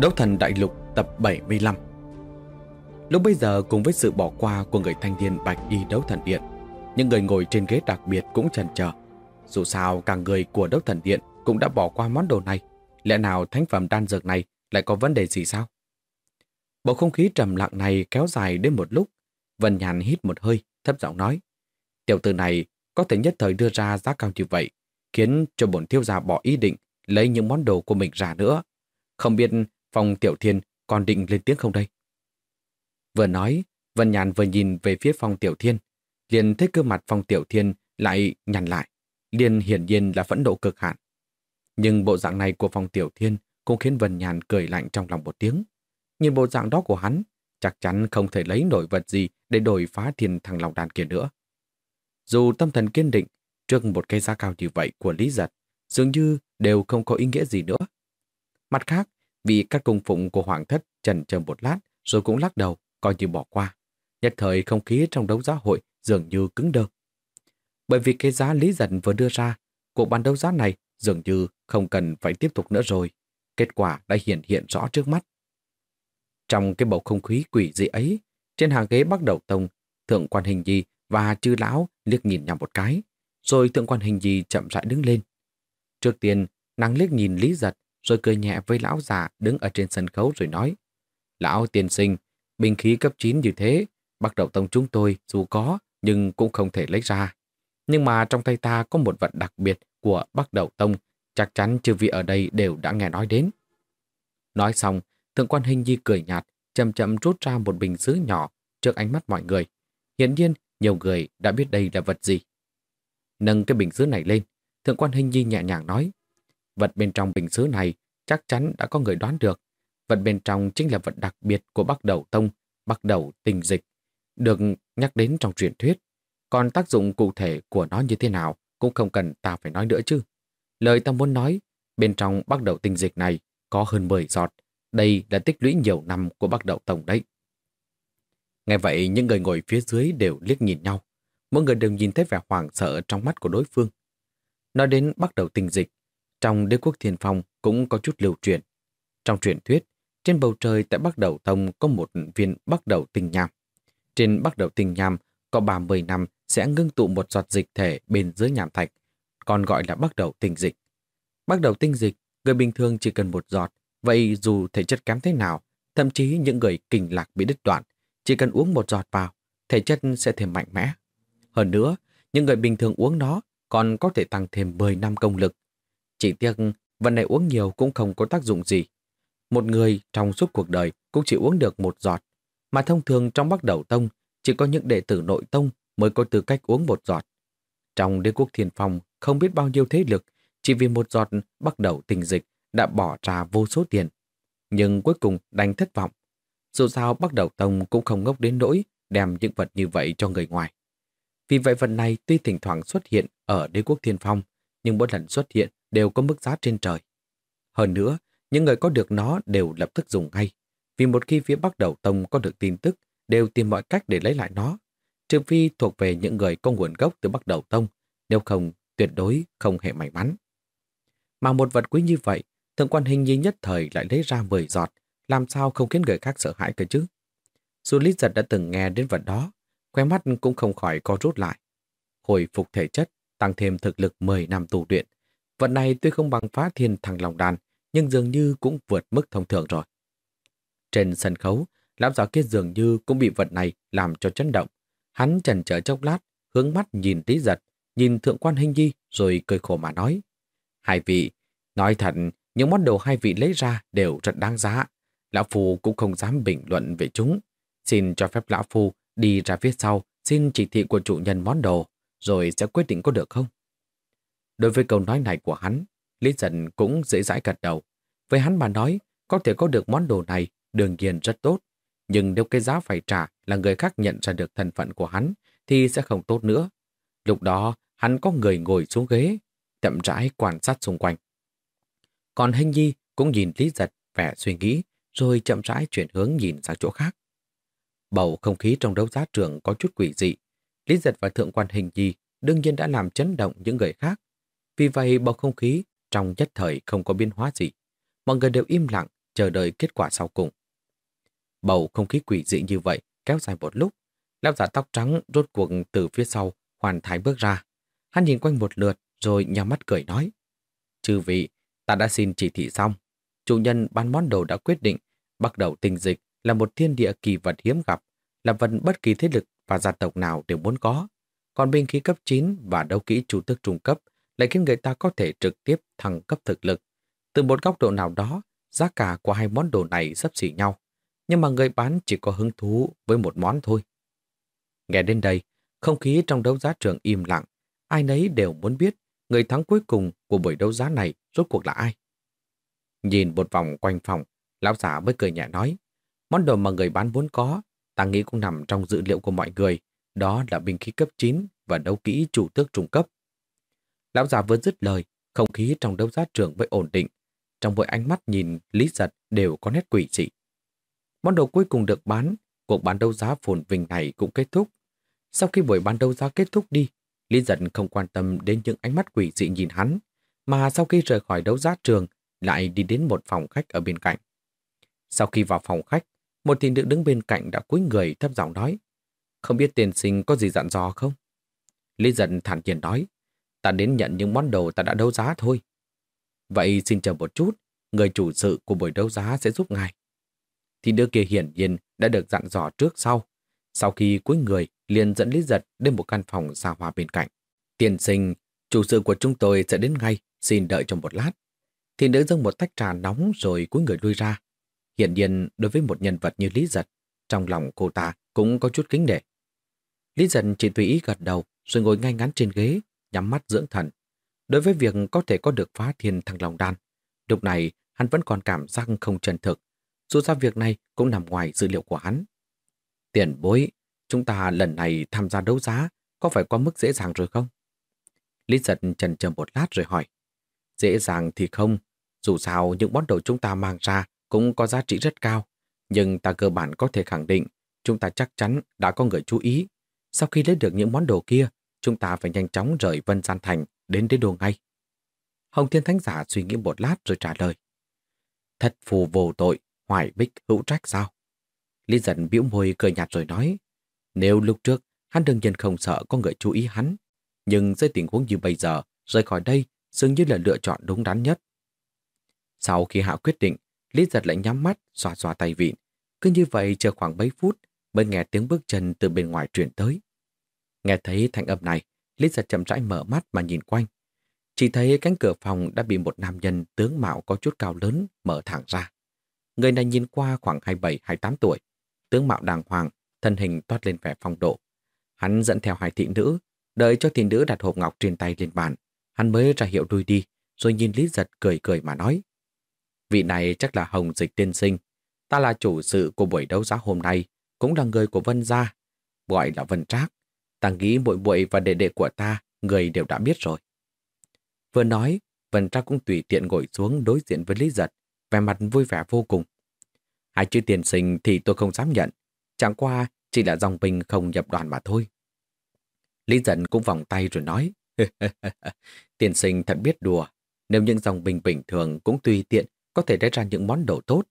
Đấu thần đại lục tập 75 Lúc bây giờ cùng với sự bỏ qua của người thanh niên bạch y đấu thần điện, những người ngồi trên ghế đặc biệt cũng chần chờ. Dù sao cả người của đấu thần điện cũng đã bỏ qua món đồ này, lẽ nào thánh phẩm đan dược này lại có vấn đề gì sao? Bầu không khí trầm lặng này kéo dài đến một lúc, Vân Nhàn hít một hơi, thấp giọng nói. Tiểu tử này có thể nhất thời đưa ra giá cao như vậy, khiến cho bổn thiếu gia bỏ ý định lấy những món đồ của mình ra nữa. Không biết Phong Tiểu Thiên còn định lên tiếng không đây? Vừa nói, Vân Nhàn vừa nhìn về phía Phong Tiểu Thiên, liền thấy cơ mặt Phong Tiểu Thiên lại nhằn lại, liền hiển nhiên là phẫn nộ cực hạn. Nhưng bộ dạng này của Phong Tiểu Thiên cũng khiến Vân Nhàn cười lạnh trong lòng một tiếng. Nhìn bộ dạng đó của hắn, chắc chắn không thể lấy nổi vật gì để đổi phá thiên thằng lòng đàn kia nữa. Dù tâm thần kiên định, trước một cây giá cao như vậy của Lý Giật, dường như đều không có ý nghĩa gì nữa. Mặt khác, vì các cung phụng của Hoàng thất trần chờ một lát rồi cũng lắc đầu, coi như bỏ qua. Nhất thời không khí trong đấu giá hội dường như cứng đơ. Bởi vì cái giá lý dần vừa đưa ra, cuộc bán đấu giá này dường như không cần phải tiếp tục nữa rồi. Kết quả đã hiện hiện rõ trước mắt. Trong cái bầu không khí quỷ dị ấy, trên hàng ghế bắt đầu tông, thượng quan hình gì và chư lão liếc nhìn nhau một cái, rồi thượng quan hình gì chậm rãi đứng lên. Trước tiên, nàng liếc nhìn Lý Giật rồi cười nhẹ với lão già đứng ở trên sân khấu rồi nói Lão tiền sinh, binh khí cấp 9 như thế, bắt đầu tông chúng tôi dù có nhưng cũng không thể lấy ra. Nhưng mà trong tay ta có một vật đặc biệt của Bắc Đầu Tông, chắc chắn chư vị ở đây đều đã nghe nói đến. Nói xong, thượng quan hình di cười nhạt, chậm chậm rút ra một bình sứ nhỏ trước ánh mắt mọi người. Hiện nhiên, nhiều người đã biết đây là vật gì. Nâng cái bình sứ này lên, thượng quan hình di nhẹ nhàng nói, Vật bên trong bình sứ này chắc chắn đã có người đoán được. Vật bên trong chính là vật đặc biệt của Bắc Đầu Tông, Bắc Đầu Tình Dịch, được nhắc đến trong truyền thuyết. Còn tác dụng cụ thể của nó như thế nào cũng không cần ta phải nói nữa chứ. Lời ta muốn nói, bên trong Bắc Đầu Tình Dịch này có hơn 10 giọt. Đây là tích lũy nhiều năm của Bắc Đầu Tông đấy. Nghe vậy, những người ngồi phía dưới đều liếc nhìn nhau. Mỗi người đều nhìn thấy vẻ hoảng sợ trong mắt của đối phương. Nói đến Bắc Đầu Tình Dịch, trong đế quốc thiên phong cũng có chút lưu truyền. Trong truyền thuyết, trên bầu trời tại Bắc Đầu Tông có một viên Bắc Đầu Tinh Nham. Trên Bắc Đầu Tinh Nham có 30 năm sẽ ngưng tụ một giọt dịch thể bên dưới nhàm thạch, còn gọi là Bắc Đầu Tinh Dịch. Bắc Đầu Tinh Dịch, người bình thường chỉ cần một giọt, vậy dù thể chất kém thế nào, thậm chí những người kinh lạc bị đứt đoạn, chỉ cần uống một giọt vào, thể chất sẽ thêm mạnh mẽ. Hơn nữa, những người bình thường uống nó còn có thể tăng thêm 10 năm công lực, chỉ tiếc vật này uống nhiều cũng không có tác dụng gì. Một người trong suốt cuộc đời cũng chỉ uống được một giọt, mà thông thường trong bắc đầu tông chỉ có những đệ tử nội tông mới có tư cách uống một giọt. Trong đế quốc thiên phong không biết bao nhiêu thế lực chỉ vì một giọt bắt đầu tình dịch đã bỏ ra vô số tiền. Nhưng cuối cùng đành thất vọng. Dù sao bắt đầu tông cũng không ngốc đến nỗi đem những vật như vậy cho người ngoài. Vì vậy vật này tuy thỉnh thoảng xuất hiện ở đế quốc thiên phong, nhưng mỗi lần xuất hiện đều có mức giá trên trời. Hơn nữa, những người có được nó đều lập tức dùng ngay, vì một khi phía Bắc Đầu Tông có được tin tức, đều tìm mọi cách để lấy lại nó. Trừ phi thuộc về những người có nguồn gốc từ Bắc Đầu Tông, nếu không, tuyệt đối không hề may mắn. Mà một vật quý như vậy, thượng quan hình nhi nhất thời lại lấy ra 10 giọt, làm sao không khiến người khác sợ hãi cơ chứ? Dù Lý Giật đã từng nghe đến vật đó, khóe mắt cũng không khỏi co rút lại. Hồi phục thể chất, tăng thêm thực lực 10 năm tù luyện, Vận này tuy không bằng phá thiên thằng lòng đàn, nhưng dường như cũng vượt mức thông thường rồi. Trên sân khấu, lão giáo kia dường như cũng bị vận này làm cho chấn động. Hắn chần trở chốc lát, hướng mắt nhìn tí giật, nhìn thượng quan hình di rồi cười khổ mà nói. Hai vị, nói thật, những món đồ hai vị lấy ra đều rất đáng giá. Lão Phu cũng không dám bình luận về chúng. Xin cho phép Lão Phu đi ra phía sau, xin chỉ thị của chủ nhân món đồ, rồi sẽ quyết định có được không? Đối với câu nói này của hắn, Lý Dân cũng dễ dãi gật đầu. Với hắn mà nói, có thể có được món đồ này đương nhiên rất tốt. Nhưng nếu cái giá phải trả là người khác nhận ra được thân phận của hắn thì sẽ không tốt nữa. Lúc đó, hắn có người ngồi xuống ghế, chậm rãi quan sát xung quanh. Còn Hình Nhi cũng nhìn Lý Giật vẻ suy nghĩ, rồi chậm rãi chuyển hướng nhìn sang chỗ khác. Bầu không khí trong đấu giá trường có chút quỷ dị. Lý Giật và Thượng quan Hình Nhi đương nhiên đã làm chấn động những người khác. Vì vậy bầu không khí trong nhất thời không có biến hóa gì. Mọi người đều im lặng chờ đợi kết quả sau cùng. Bầu không khí quỷ dị như vậy kéo dài một lúc. Lão giả tóc trắng rốt cuộc từ phía sau hoàn thái bước ra. Hắn nhìn quanh một lượt rồi nhắm mắt cười nói. Chư vị, ta đã xin chỉ thị xong. Chủ nhân ban món đồ đã quyết định bắt đầu tình dịch là một thiên địa kỳ vật hiếm gặp, là vật bất kỳ thế lực và gia tộc nào đều muốn có. Còn binh khí cấp 9 và đấu kỹ chủ tức trung cấp lại khiến người ta có thể trực tiếp thăng cấp thực lực. Từ một góc độ nào đó, giá cả của hai món đồ này sắp xỉ nhau, nhưng mà người bán chỉ có hứng thú với một món thôi. Nghe đến đây, không khí trong đấu giá trường im lặng, ai nấy đều muốn biết người thắng cuối cùng của buổi đấu giá này rốt cuộc là ai. Nhìn một vòng quanh phòng, lão giả mới cười nhẹ nói, món đồ mà người bán muốn có, ta nghĩ cũng nằm trong dữ liệu của mọi người, đó là binh khí cấp 9 và đấu kỹ chủ tước trung cấp. Lão già vừa dứt lời, không khí trong đấu giá trường mới ổn định. Trong mỗi ánh mắt nhìn Lý Giật đều có nét quỷ dị. Món đồ cuối cùng được bán, cuộc bán đấu giá phồn vinh này cũng kết thúc. Sau khi buổi bán đấu giá kết thúc đi, Lý Giật không quan tâm đến những ánh mắt quỷ dị nhìn hắn, mà sau khi rời khỏi đấu giá trường, lại đi đến một phòng khách ở bên cạnh. Sau khi vào phòng khách, một thị nữ đứng bên cạnh đã cúi người thấp giọng nói, không biết tiền sinh có gì dặn dò không? Lý giận thản nhiên nói, ta đến nhận những món đồ ta đã đấu giá thôi. Vậy xin chờ một chút, người chủ sự của buổi đấu giá sẽ giúp ngài. Thì đứa kia hiển nhiên đã được dặn dò trước sau. Sau khi cuối người, liền dẫn Lý Giật đến một căn phòng xa hoa bên cạnh. Tiền sinh, chủ sự của chúng tôi sẽ đến ngay, xin đợi trong một lát. Thì nữ dâng một tách trà nóng rồi cuối người lui ra. Hiện nhiên, đối với một nhân vật như Lý Giật, trong lòng cô ta cũng có chút kính nể. Lý Giật chỉ tùy ý gật đầu, rồi ngồi ngay ngắn trên ghế, nhắm mắt dưỡng thần. Đối với việc có thể có được phá thiên thăng lòng đan, lúc này hắn vẫn còn cảm giác không chân thực. Dù ra việc này cũng nằm ngoài dữ liệu của hắn. Tiền bối, chúng ta lần này tham gia đấu giá có phải quá mức dễ dàng rồi không? Lý giật trần chờ một lát rồi hỏi. Dễ dàng thì không, dù sao những món đồ chúng ta mang ra cũng có giá trị rất cao. Nhưng ta cơ bản có thể khẳng định chúng ta chắc chắn đã có người chú ý. Sau khi lấy được những món đồ kia, chúng ta phải nhanh chóng rời Vân Gian Thành đến đế đồ ngay. Hồng Thiên Thánh Giả suy nghĩ một lát rồi trả lời. Thật phù vô tội, hoài bích hữu trách sao? Lý giận bĩu môi cười nhạt rồi nói. Nếu lúc trước, hắn đương nhiên không sợ có người chú ý hắn. Nhưng dưới tình huống như bây giờ, rời khỏi đây dường như là lựa chọn đúng đắn nhất. Sau khi hạ quyết định, Lý giật lại nhắm mắt, xoa xoa tay vịn. Cứ như vậy chờ khoảng mấy phút mới nghe tiếng bước chân từ bên ngoài truyền tới. Nghe thấy thanh âm này, Lý giật chậm rãi mở mắt mà nhìn quanh. Chỉ thấy cánh cửa phòng đã bị một nam nhân tướng mạo có chút cao lớn mở thẳng ra. Người này nhìn qua khoảng 27-28 tuổi, tướng mạo đàng hoàng, thân hình toát lên vẻ phong độ. Hắn dẫn theo hai thị nữ, đợi cho thị nữ đặt hộp ngọc trên tay lên bàn. Hắn mới ra hiệu đuôi đi, rồi nhìn Lý giật cười cười mà nói. Vị này chắc là Hồng Dịch Tiên Sinh. Ta là chủ sự của buổi đấu giá hôm nay, cũng là người của Vân Gia, gọi là Vân Trác. Ta nghĩ muội muội và đệ đệ của ta, người đều đã biết rồi. Vừa nói, Vân Trác cũng tùy tiện ngồi xuống đối diện với Lý Giật, vẻ mặt vui vẻ vô cùng. Hai chữ tiền sinh thì tôi không dám nhận, chẳng qua chỉ là dòng bình không nhập đoàn mà thôi. Lý Giật cũng vòng tay rồi nói, tiền sinh thật biết đùa, nếu những dòng bình bình thường cũng tùy tiện có thể lấy ra những món đồ tốt,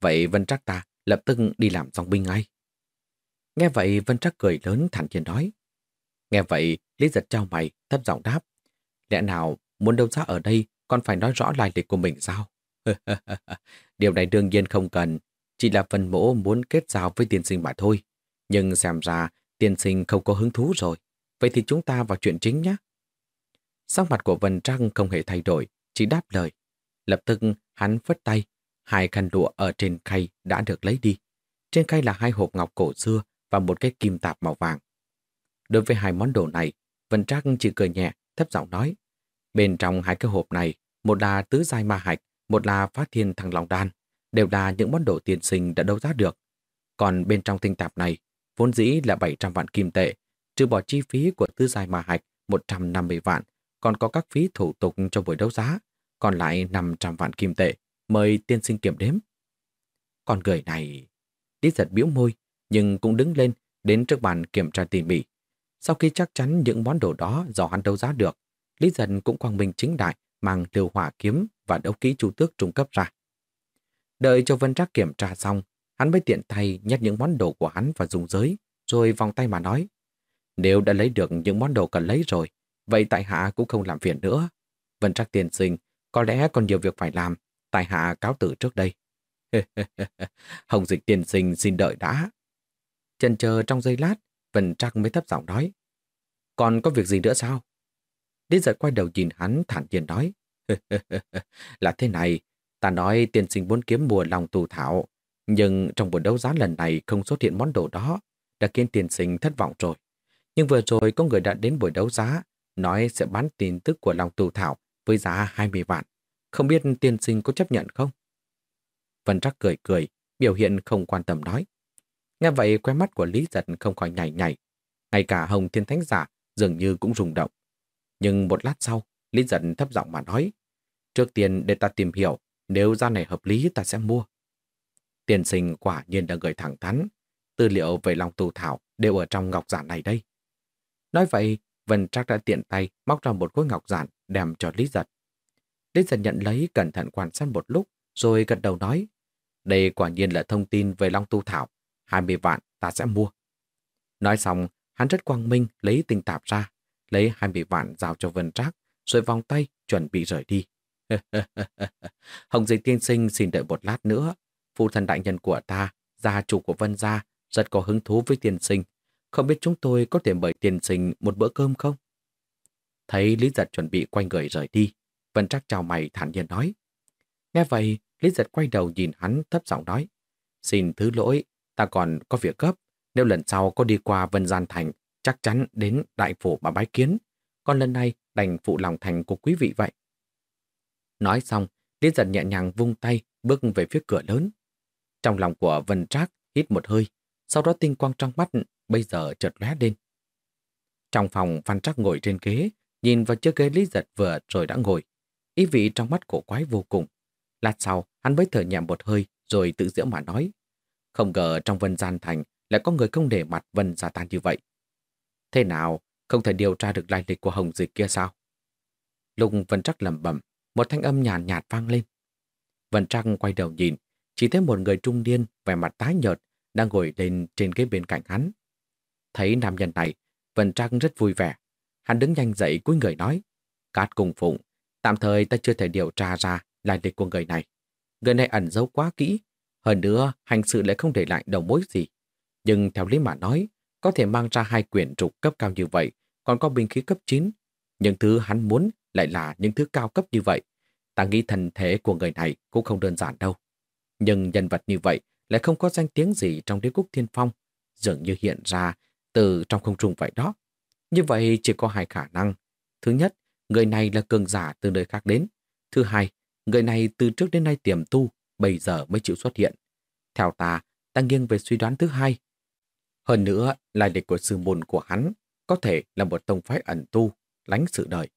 vậy Vân Trác ta lập tức đi làm dòng binh ngay. Nghe vậy Vân Trác cười lớn thản nhiên nói. Nghe vậy Lý giật trao mày thấp giọng đáp. Lẽ nào muốn đấu giá ở đây còn phải nói rõ lai lịch của mình sao? Điều này đương nhiên không cần, chỉ là phần mỗ muốn kết giao với tiên sinh mà thôi. Nhưng xem ra tiên sinh không có hứng thú rồi. Vậy thì chúng ta vào chuyện chính nhé. Sắc mặt của Vân Trăng không hề thay đổi, chỉ đáp lời. Lập tức hắn phất tay, hai khăn lụa ở trên khay đã được lấy đi. Trên khay là hai hộp ngọc cổ xưa và một cái kim tạp màu vàng. Đối với hai món đồ này, Vân Trác chỉ cười nhẹ, thấp giọng nói. Bên trong hai cái hộp này một là tứ giai ma hạch, một là phát thiên thăng long đan, đều là những món đồ tiền sinh đã đấu giá được. Còn bên trong tinh tạp này, vốn dĩ là 700 vạn kim tệ, trừ bỏ chi phí của tứ giai ma hạch 150 vạn, còn có các phí thủ tục cho buổi đấu giá, còn lại 500 vạn kim tệ, mời tiên sinh kiểm đếm. Còn người này... Lý giật biểu môi, nhưng cũng đứng lên đến trước bàn kiểm tra tỉ mỉ. Sau khi chắc chắn những món đồ đó do hắn đấu giá được, Lý Dân cũng quang minh chính đại mang liều hỏa kiếm và đấu kỹ chu tước trung cấp ra. Đợi cho Vân Trác kiểm tra xong, hắn mới tiện tay nhét những món đồ của hắn vào dùng giới, rồi vòng tay mà nói. Nếu đã lấy được những món đồ cần lấy rồi, vậy tại hạ cũng không làm phiền nữa. Vân Trác tiền sinh, có lẽ còn nhiều việc phải làm, tại hạ cáo tử trước đây. Hồng dịch tiền sinh xin đợi đã. Chần chờ trong giây lát, Vân Trác mới thấp giọng nói. Còn có việc gì nữa sao? Lý giật quay đầu nhìn hắn thản nhiên nói. là thế này, ta nói tiền sinh muốn kiếm mùa lòng tù thảo, nhưng trong buổi đấu giá lần này không xuất hiện món đồ đó, đã khiến tiền sinh thất vọng rồi. Nhưng vừa rồi có người đã đến buổi đấu giá, nói sẽ bán tin tức của lòng tù thảo với giá 20 vạn. Không biết tiền sinh có chấp nhận không? Vân Trắc cười cười, biểu hiện không quan tâm nói. Nghe vậy quay mắt của Lý Giật không khỏi nhảy nhảy. Ngay cả Hồng Thiên Thánh Giả dường như cũng rung động. Nhưng một lát sau, Lý Giật thấp giọng mà nói. Trước tiên để ta tìm hiểu, nếu ra này hợp lý ta sẽ mua. Tiền sinh quả nhiên là người thẳng thắn. Tư liệu về lòng tù thảo đều ở trong ngọc giản này đây. Nói vậy, Vân Trác đã tiện tay móc ra một khối ngọc giản đem cho Lý Giật. Lý Giật nhận lấy cẩn thận quan sát một lúc, rồi gật đầu nói. Đây quả nhiên là thông tin về Long Tu Thảo. 20 vạn ta sẽ mua. Nói xong, hắn rất quang minh lấy tinh tạp ra, lấy 20 vạn giao cho Vân Trác, rồi vòng tay chuẩn bị rời đi. Hồng Dịch Tiên Sinh xin đợi một lát nữa. Phụ thần đại nhân của ta, gia chủ của Vân Gia, rất có hứng thú với tiên sinh. Không biết chúng tôi có thể mời tiên sinh một bữa cơm không? Thấy Lý Giật chuẩn bị quay người rời đi, Vân Trác chào mày thản nhiên nói. Nghe vậy, Lý Giật quay đầu nhìn hắn thấp giọng nói. Xin thứ lỗi, ta còn có việc gấp. Nếu lần sau có đi qua Vân Gian Thành, chắc chắn đến đại phủ mà bái kiến. Còn lần này đành phụ lòng thành của quý vị vậy. Nói xong, Lý Giật nhẹ nhàng vung tay bước về phía cửa lớn. Trong lòng của Vân Trác hít một hơi, sau đó tinh quang trong mắt bây giờ chợt lóe lên. Trong phòng Phan Trác ngồi trên ghế, nhìn vào chiếc ghế Lý Giật vừa rồi đã ngồi. Ý vị trong mắt cổ quái vô cùng. Lát sau, hắn mới thở nhẹ một hơi rồi tự giễu mà nói. Không ngờ trong Vân Gian Thành lại có người không để mặt Vân Gia Tan như vậy. Thế nào, không thể điều tra được lai lịch của Hồng Dịch kia sao? lùng Vân Trắc lẩm bẩm, một thanh âm nhàn nhạt, nhạt vang lên. Vân Trắc quay đầu nhìn, chỉ thấy một người trung niên vẻ mặt tái nhợt đang ngồi lên trên ghế bên cạnh hắn. Thấy nam nhân này, Vân Trắc rất vui vẻ. Hắn đứng nhanh dậy cúi người nói, Cát cùng phụng, tạm thời ta chưa thể điều tra ra lai lịch của người này. Người này ẩn giấu quá kỹ, hơn nữa hành sự lại không để lại đầu mối gì. Nhưng theo lý mà nói, có thể mang ra hai quyển trục cấp cao như vậy, còn có binh khí cấp 9. những thứ hắn muốn lại là những thứ cao cấp như vậy. Ta nghĩ thần thể của người này cũng không đơn giản đâu. Nhưng nhân vật như vậy lại không có danh tiếng gì trong đế quốc thiên phong, dường như hiện ra từ trong không trung vậy đó. Như vậy chỉ có hai khả năng. Thứ nhất, người này là cường giả từ nơi khác đến. Thứ hai, người này từ trước đến nay tiềm tu, bây giờ mới chịu xuất hiện. Theo ta, ta nghiêng về suy đoán thứ hai. Hơn nữa, lai lịch của sư môn của hắn có thể là một tông phái ẩn tu, lánh sự đời.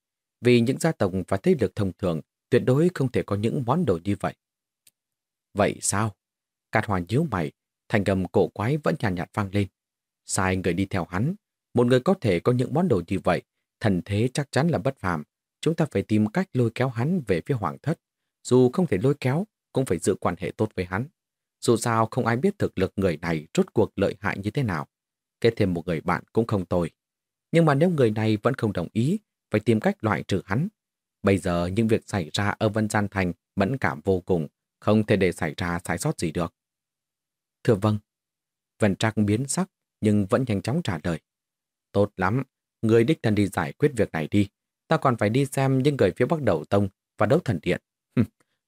Vì những gia tộc và thế lực thông thường tuyệt đối không thể có những món đồ như vậy. Vậy sao? Cát hoàn nhíu mày, thành gầm cổ quái vẫn nhàn nhạt, nhạt vang lên. Sai người đi theo hắn, một người có thể có những món đồ như vậy, thần thế chắc chắn là bất phàm. Chúng ta phải tìm cách lôi kéo hắn về phía hoàng thất. Dù không thể lôi kéo, cũng phải giữ quan hệ tốt với hắn. Dù sao không ai biết thực lực người này rốt cuộc lợi hại như thế nào. Kết thêm một người bạn cũng không tồi. Nhưng mà nếu người này vẫn không đồng ý, phải tìm cách loại trừ hắn. Bây giờ những việc xảy ra ở Vân Gian Thành mẫn cảm vô cùng, không thể để xảy ra sai sót gì được. Thưa vâng. Vân Trác biến sắc nhưng vẫn nhanh chóng trả lời. Tốt lắm, người đích thân đi giải quyết việc này đi. Ta còn phải đi xem những người phía Bắc Đầu Tông và đấu thần điện.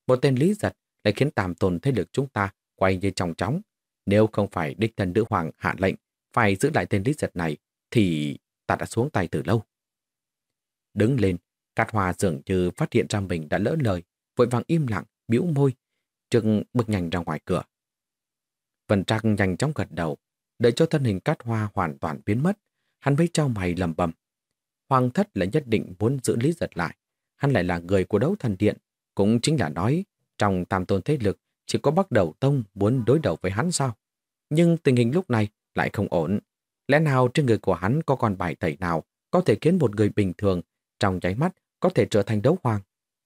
Một tên lý giật lại khiến tàm tồn thế lực chúng ta quay như trong chóng. Nếu không phải đích thân nữ hoàng hạ lệnh phải giữ lại tên lý giật này, thì ta đã xuống tay từ lâu. Đứng lên, Cát Hoa dường như phát hiện ra mình đã lỡ lời, vội vàng im lặng, bĩu môi, chừng bước nhanh ra ngoài cửa. Vân Trăng nhanh chóng gật đầu, đợi cho thân hình Cát Hoa hoàn toàn biến mất, hắn mới trao mày lầm bầm. Hoàng thất lại nhất định muốn giữ Lý Giật lại. Hắn lại là người của đấu thần điện, cũng chính là nói trong tam tôn thế lực chỉ có bắt đầu tông muốn đối đầu với hắn sao. Nhưng tình hình lúc này lại không ổn. Lẽ nào trên người của hắn có con bài tẩy nào có thể khiến một người bình thường trong nháy mắt có thể trở thành đấu hoàng?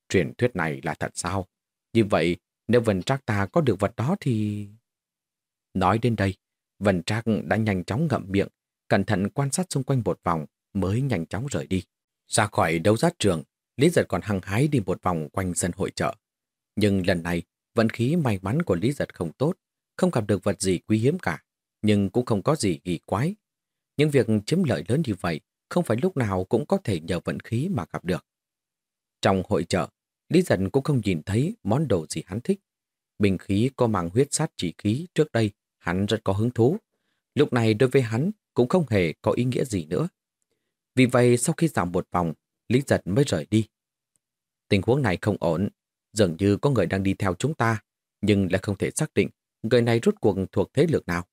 Truyền thuyết này là thật sao? Như vậy, nếu Vân Trác ta có được vật đó thì... Nói đến đây, Vân Trác đã nhanh chóng ngậm miệng, cẩn thận quan sát xung quanh một vòng mới nhanh chóng rời đi. Ra khỏi đấu giác trường, Lý Giật còn hăng hái đi một vòng quanh sân hội trợ. Nhưng lần này, vận khí may mắn của Lý Giật không tốt, không gặp được vật gì quý hiếm cả, nhưng cũng không có gì kỳ quái. Những việc chiếm lợi lớn như vậy không phải lúc nào cũng có thể nhờ vận khí mà gặp được. Trong hội trợ, Lý Giật cũng không nhìn thấy món đồ gì hắn thích. Bình khí có màng huyết sát chỉ khí trước đây, hắn rất có hứng thú. Lúc này đối với hắn cũng không hề có ý nghĩa gì nữa. Vì vậy sau khi giảm một vòng, Lý Giật mới rời đi. Tình huống này không ổn, dường như có người đang đi theo chúng ta, nhưng lại không thể xác định người này rút cuộc thuộc thế lực nào.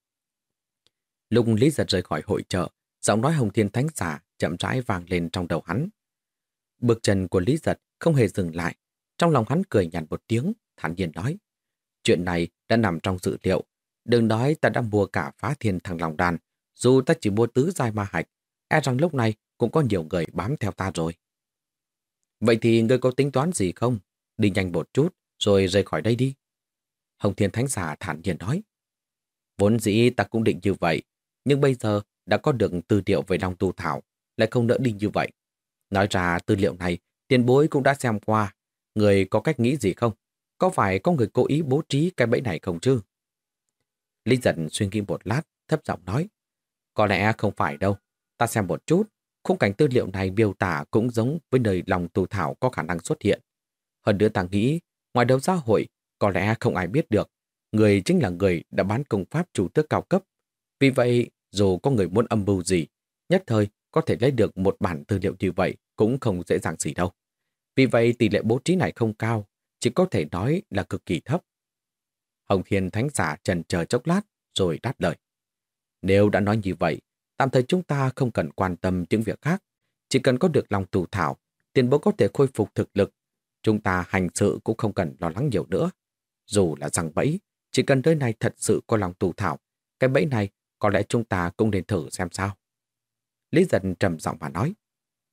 Lúc Lý Giật rời khỏi hội trợ, giọng nói Hồng Thiên Thánh Giả chậm rãi vang lên trong đầu hắn. Bước chân của Lý Giật không hề dừng lại. Trong lòng hắn cười nhạt một tiếng, thản nhiên nói. Chuyện này đã nằm trong dự liệu. Đừng nói ta đã mua cả phá thiên thằng lòng đàn. Dù ta chỉ mua tứ giai ma hạch, e rằng lúc này cũng có nhiều người bám theo ta rồi. Vậy thì ngươi có tính toán gì không? Đi nhanh một chút, rồi rời khỏi đây đi. Hồng Thiên Thánh Giả thản nhiên nói. Vốn dĩ ta cũng định như vậy, nhưng bây giờ đã có được tư liệu về Long Tu Thảo, lại không nỡ đi như vậy. Nói ra tư liệu này, tiền bối cũng đã xem qua. Người có cách nghĩ gì không? Có phải có người cố ý bố trí cái bẫy này không chứ? Lý giận suy nghĩ một lát, thấp giọng nói. Có lẽ không phải đâu. Ta xem một chút, khung cảnh tư liệu này miêu tả cũng giống với nơi lòng tù thảo có khả năng xuất hiện. Hơn nữa ta nghĩ, ngoài đấu giá hội, có lẽ không ai biết được. Người chính là người đã bán công pháp chủ tước cao cấp. Vì vậy, dù có người muốn âm mưu gì, nhất thời có thể lấy được một bản tư liệu như vậy cũng không dễ dàng gì đâu. Vì vậy tỷ lệ bố trí này không cao, chỉ có thể nói là cực kỳ thấp. Hồng Hiền Thánh Giả trần chờ chốc lát rồi đáp lời. Nếu đã nói như vậy, tạm thời chúng ta không cần quan tâm những việc khác. Chỉ cần có được lòng tù thảo, tiền bố có thể khôi phục thực lực. Chúng ta hành sự cũng không cần lo lắng nhiều nữa. Dù là rằng bẫy, chỉ cần nơi này thật sự có lòng tù thảo, cái bẫy này có lẽ chúng ta cũng nên thử xem sao. Lý giật trầm giọng mà nói.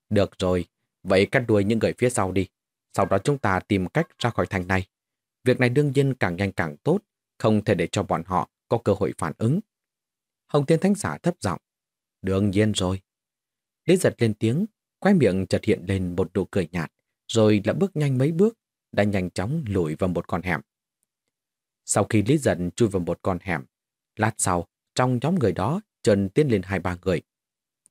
Được rồi, vậy cắt đuôi những người phía sau đi. Sau đó chúng ta tìm cách ra khỏi thành này. Việc này đương nhiên càng nhanh càng tốt, không thể để cho bọn họ có cơ hội phản ứng. Hồng Thiên Thánh Giả thấp giọng. Đương nhiên rồi. Lý giật lên tiếng, quay miệng chợt hiện lên một nụ cười nhạt, rồi đã bước nhanh mấy bước, đã nhanh chóng lùi vào một con hẻm. Sau khi Lý Dân chui vào một con hẻm, lát sau, trong nhóm người đó trần tiến lên hai ba người.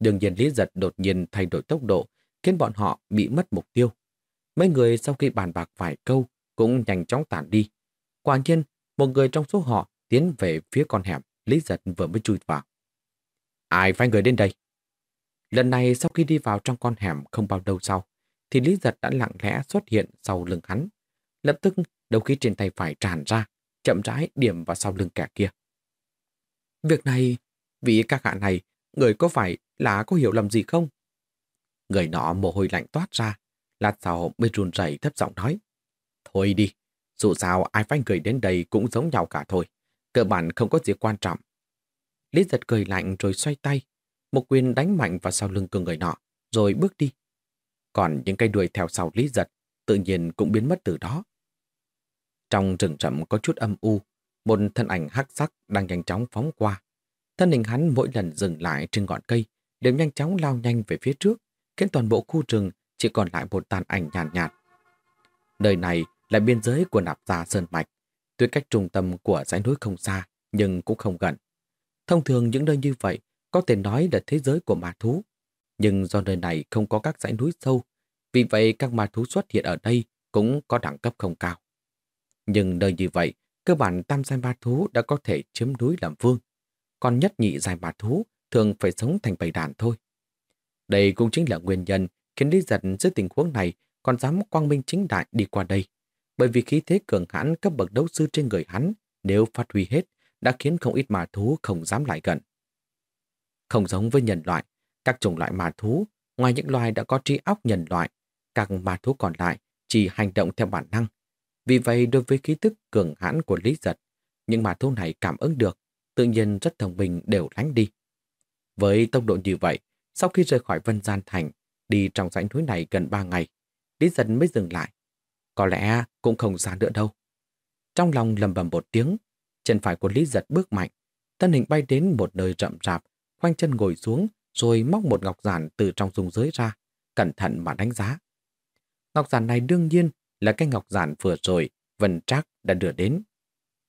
Đương nhiên Lý giật đột nhiên thay đổi tốc độ, khiến bọn họ bị mất mục tiêu. Mấy người sau khi bàn bạc vài câu cũng nhanh chóng tản đi. Quả nhiên, một người trong số họ tiến về phía con hẻm Lý giật vừa mới chui vào. Ai phái người đến đây? Lần này sau khi đi vào trong con hẻm không bao lâu sau, thì Lý Giật đã lặng lẽ xuất hiện sau lưng hắn. Lập tức đầu khí trên tay phải tràn ra, chậm rãi điểm vào sau lưng kẻ kia. Việc này, vị các hạ này, người có phải là có hiểu lầm gì không? Người nọ mồ hôi lạnh toát ra, lát sau mới run rẩy thấp giọng nói. Thôi đi, dù sao ai phanh người đến đây cũng giống nhau cả thôi. Cơ bản không có gì quan trọng. Lý giật cười lạnh rồi xoay tay, một quyền đánh mạnh vào sau lưng cường người nọ, rồi bước đi. Còn những cây đuôi theo sau Lý giật tự nhiên cũng biến mất từ đó. Trong rừng rậm có chút âm u, một thân ảnh hắc sắc đang nhanh chóng phóng qua. Thân hình hắn mỗi lần dừng lại trên ngọn cây đều nhanh chóng lao nhanh về phía trước, khiến toàn bộ khu rừng chỉ còn lại một tàn ảnh nhàn nhạt, nhạt. Nơi này là biên giới của nạp gia Sơn Mạch, tuy cách trung tâm của dãy núi không xa, nhưng cũng không gần. Thông thường những nơi như vậy có thể nói là thế giới của ma thú. Nhưng do nơi này không có các dãy núi sâu, vì vậy các ma thú xuất hiện ở đây cũng có đẳng cấp không cao. Nhưng nơi như vậy, cơ bản tam giai ma thú đã có thể chiếm núi làm vương. Còn nhất nhị giai ma thú thường phải sống thành bầy đàn thôi. Đây cũng chính là nguyên nhân khiến Lý Giật dưới tình huống này còn dám quang minh chính đại đi qua đây. Bởi vì khí thế cường hãn cấp bậc đấu sư trên người hắn nếu phát huy hết đã khiến không ít ma thú không dám lại gần. Không giống với nhân loại, các chủng loại ma thú, ngoài những loài đã có trí óc nhân loại, các ma thú còn lại chỉ hành động theo bản năng. Vì vậy đối với khí tức cường hãn của Lý Giật, những ma thú này cảm ứng được, tự nhiên rất thông minh đều lánh đi. Với tốc độ như vậy, sau khi rời khỏi Vân Gian Thành, đi trong dãy núi này gần 3 ngày, Lý Giật mới dừng lại. Có lẽ cũng không xa nữa đâu. Trong lòng lầm bầm một tiếng, chân phải của Lý Giật bước mạnh, thân hình bay đến một nơi rậm rạp, khoanh chân ngồi xuống, rồi móc một ngọc giản từ trong dung giới ra, cẩn thận mà đánh giá. Ngọc giản này đương nhiên là cái ngọc giản vừa rồi Vân Trác đã đưa đến.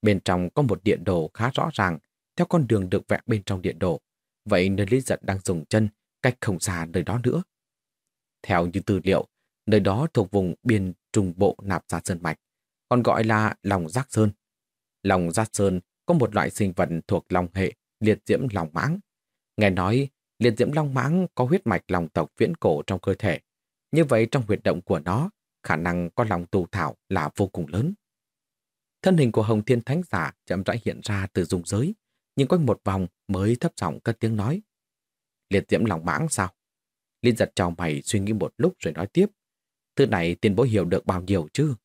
Bên trong có một điện đồ khá rõ ràng, theo con đường được vẽ bên trong điện đồ. Vậy nơi Lý Giật đang dùng chân, cách không xa nơi đó nữa. Theo như tư liệu, nơi đó thuộc vùng biên trung bộ nạp ra sơn mạch, còn gọi là lòng giác sơn. Lòng giác sơn có một loại sinh vật thuộc lòng hệ liệt diễm lòng mãng. Nghe nói, liệt diễm long mãng có huyết mạch lòng tộc viễn cổ trong cơ thể. Như vậy trong huyệt động của nó, khả năng có lòng tù thảo là vô cùng lớn. Thân hình của Hồng Thiên Thánh Giả chậm rãi hiện ra từ dung giới, nhưng quanh một vòng mới thấp giọng cất tiếng nói. Liệt diễm lòng mãng sao? Liên giật chào mày suy nghĩ một lúc rồi nói tiếp. Thứ này tiền bối hiểu được bao nhiêu chứ?